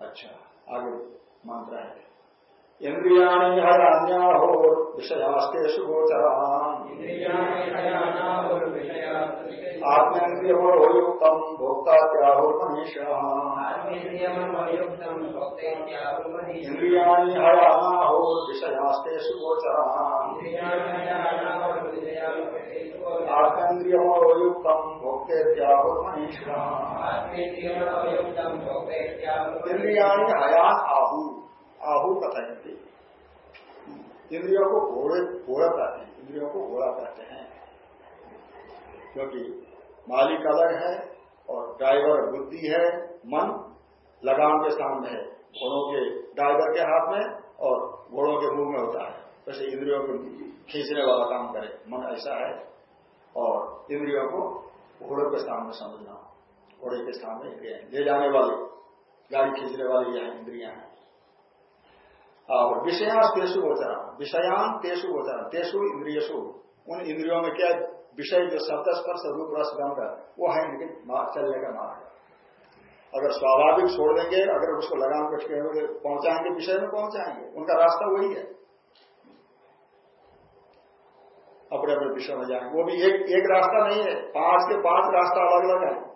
अच्छा आगे मंत्र है। इंद्रिया हो विषयास्ते सुगोचरान आत्मेन्द्रियमोयुक्तम भोक्ता त्याहुर्मनीषा इंद्रियाणी हयानाहो विषयास्ते सुगोचरान आत्मेन्द्रियमोयुक्तम भोक्ते त्याहुर्मनीषा इंद्रियाणी हयान आहू। आहू कथयती इंद्रियों को घोड़े घोड़ा कहते हैं। इंद्रियों को घोड़ा कहते हैं। क्योंकि मालिक अलग है और ड्राइवर बुद्धि है, मन लगाम के सामने है। घोड़ों के ड्राइवर के हाथ में और घोड़ों के मुँह में होता है। वैसे इंद्रियों को खींचने वाला काम करे। मन ऐसा है और इंद्रियों को घोड़ों के सामने समझना, घोड़े के सामने ले जाने वाले, गाड़ी खींचने वाली यह इंद्रिया है। और विषयास तेसु गोचरा विषयान तेसु गोचरा तेसु इंद्रियसु उन इंद्रियों में क्या विषय जो शब्द स्पर्श रूप रस गंध, वो है इनके चलने का मार्ग। अगर स्वाभाविक छोड़ देंगे, अगर उसको लगाम कुछ पहुंचाएँगे, विषय में पहुंचाएँगे। उनका रास्ता वही है। अपने अपने विषय में जाएँगे। वो भी एक एक रास्ता नहीं है। पाँच के पाँच रास्ता अलग अलग है।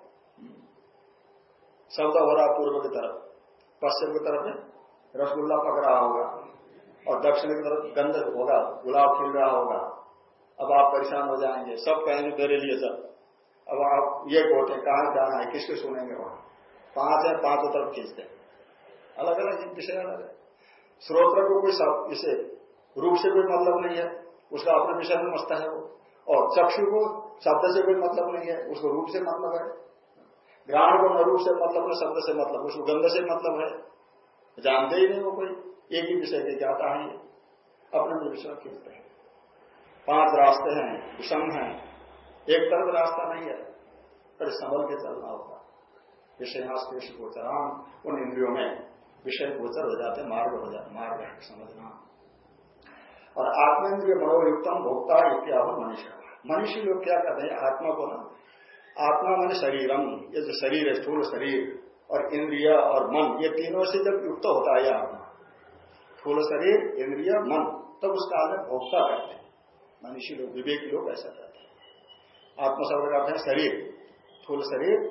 शब्द हो रहा पूर्व की तरफ़। पश्चिम की तरफ़ में रसगुल्ला पक रहा होगा और दक्षिण की तरफ़ गंध होगा, गुलाब खिल रहा होगा। अब आप परेशान हो जाएँगे। सब कहेंगे, मेरे लिए सब। अब आप ये बोलते कहाँ जाना है? किसके सुनेंगे वहाँ? पाँच है, पाँचों तरफ़ खींचते अलग अलग विषय अलग है। श्रोत्र को कोई सब, इसे रूप से कोई मतलब नहीं है। उसका अपने विषय में मस्त है वो। और चक्षु को शब्द से कोई मतलब नहीं है। उसको रूप से मतलब है। ग्रहण को न रूप से मतलब है शब्द से मतलब। उसको गंध से मतलब है। जानते ही नहीं वो कोई। एक ही विषय के ज्ञाता है, अपने में विषय खेलते हैं। पाँच रास्ते हैं, विषम हैं। एक तरफ़ रास्ता नहीं है, पर संभल के चलना होगा विषय विषयास्पेश गोचराम उन इंद्रियों में विषय गोचर हो जाते मार्ग हो जाते मार्ग है, समझना। और आत्मेन्द्रिय मनोयुक्तम भोक्ता इत्यादि मनुष्य। मनुष्य लोग क्या कहते हैं? आत्मा को ना, आत्मा मन शरीरम। ये जो शरीर है, स्थूल शरीर। और इंद्रिय और मन, ये तीनों से जब युक्त होता है आत्मा फूल शरीर, इंद्रिय, मन, तब उस काल में भोक्ता करते हैं। मनुष्य लोग, विवेक लोग ऐसा कहते हैं। आत्मा का है शरीर फूल शरीर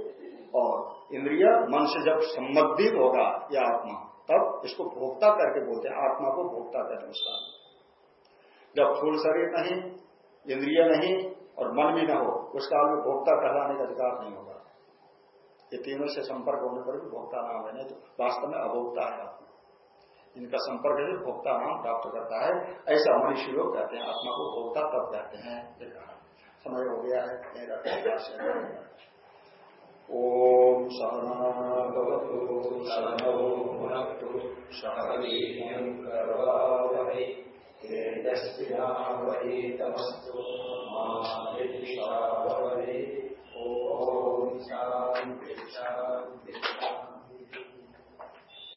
और इंद्रिय, मन से जब संबंधित होगा यह आत्मा, तब इसको भोक्ता करके बोलते हैं, आत्मा को भोक्ता कहते हैं उसका जब फूल शरीर नहीं, इंद्रिय नहीं और मन भी न हो, उस काल में भोक्ता कहलाने का अधिकार नहीं होगा। ये तीनों से संपर्क होने पर भी भोक्ता नाम है, नहीं तो वास्तव में अभोक्ता है आत्मा इनका संपर्क से भोक्ता नाम प्राप्त करता है। ऐसा मनुष्य लोग कहते हैं, आत्मा को भोक्ता तब कहते हैं समय हो गया है ओम सहनावतु सहनौ सहवीर्यं तेजस्विनावहीतमस्तु मा शान्ति शान्ति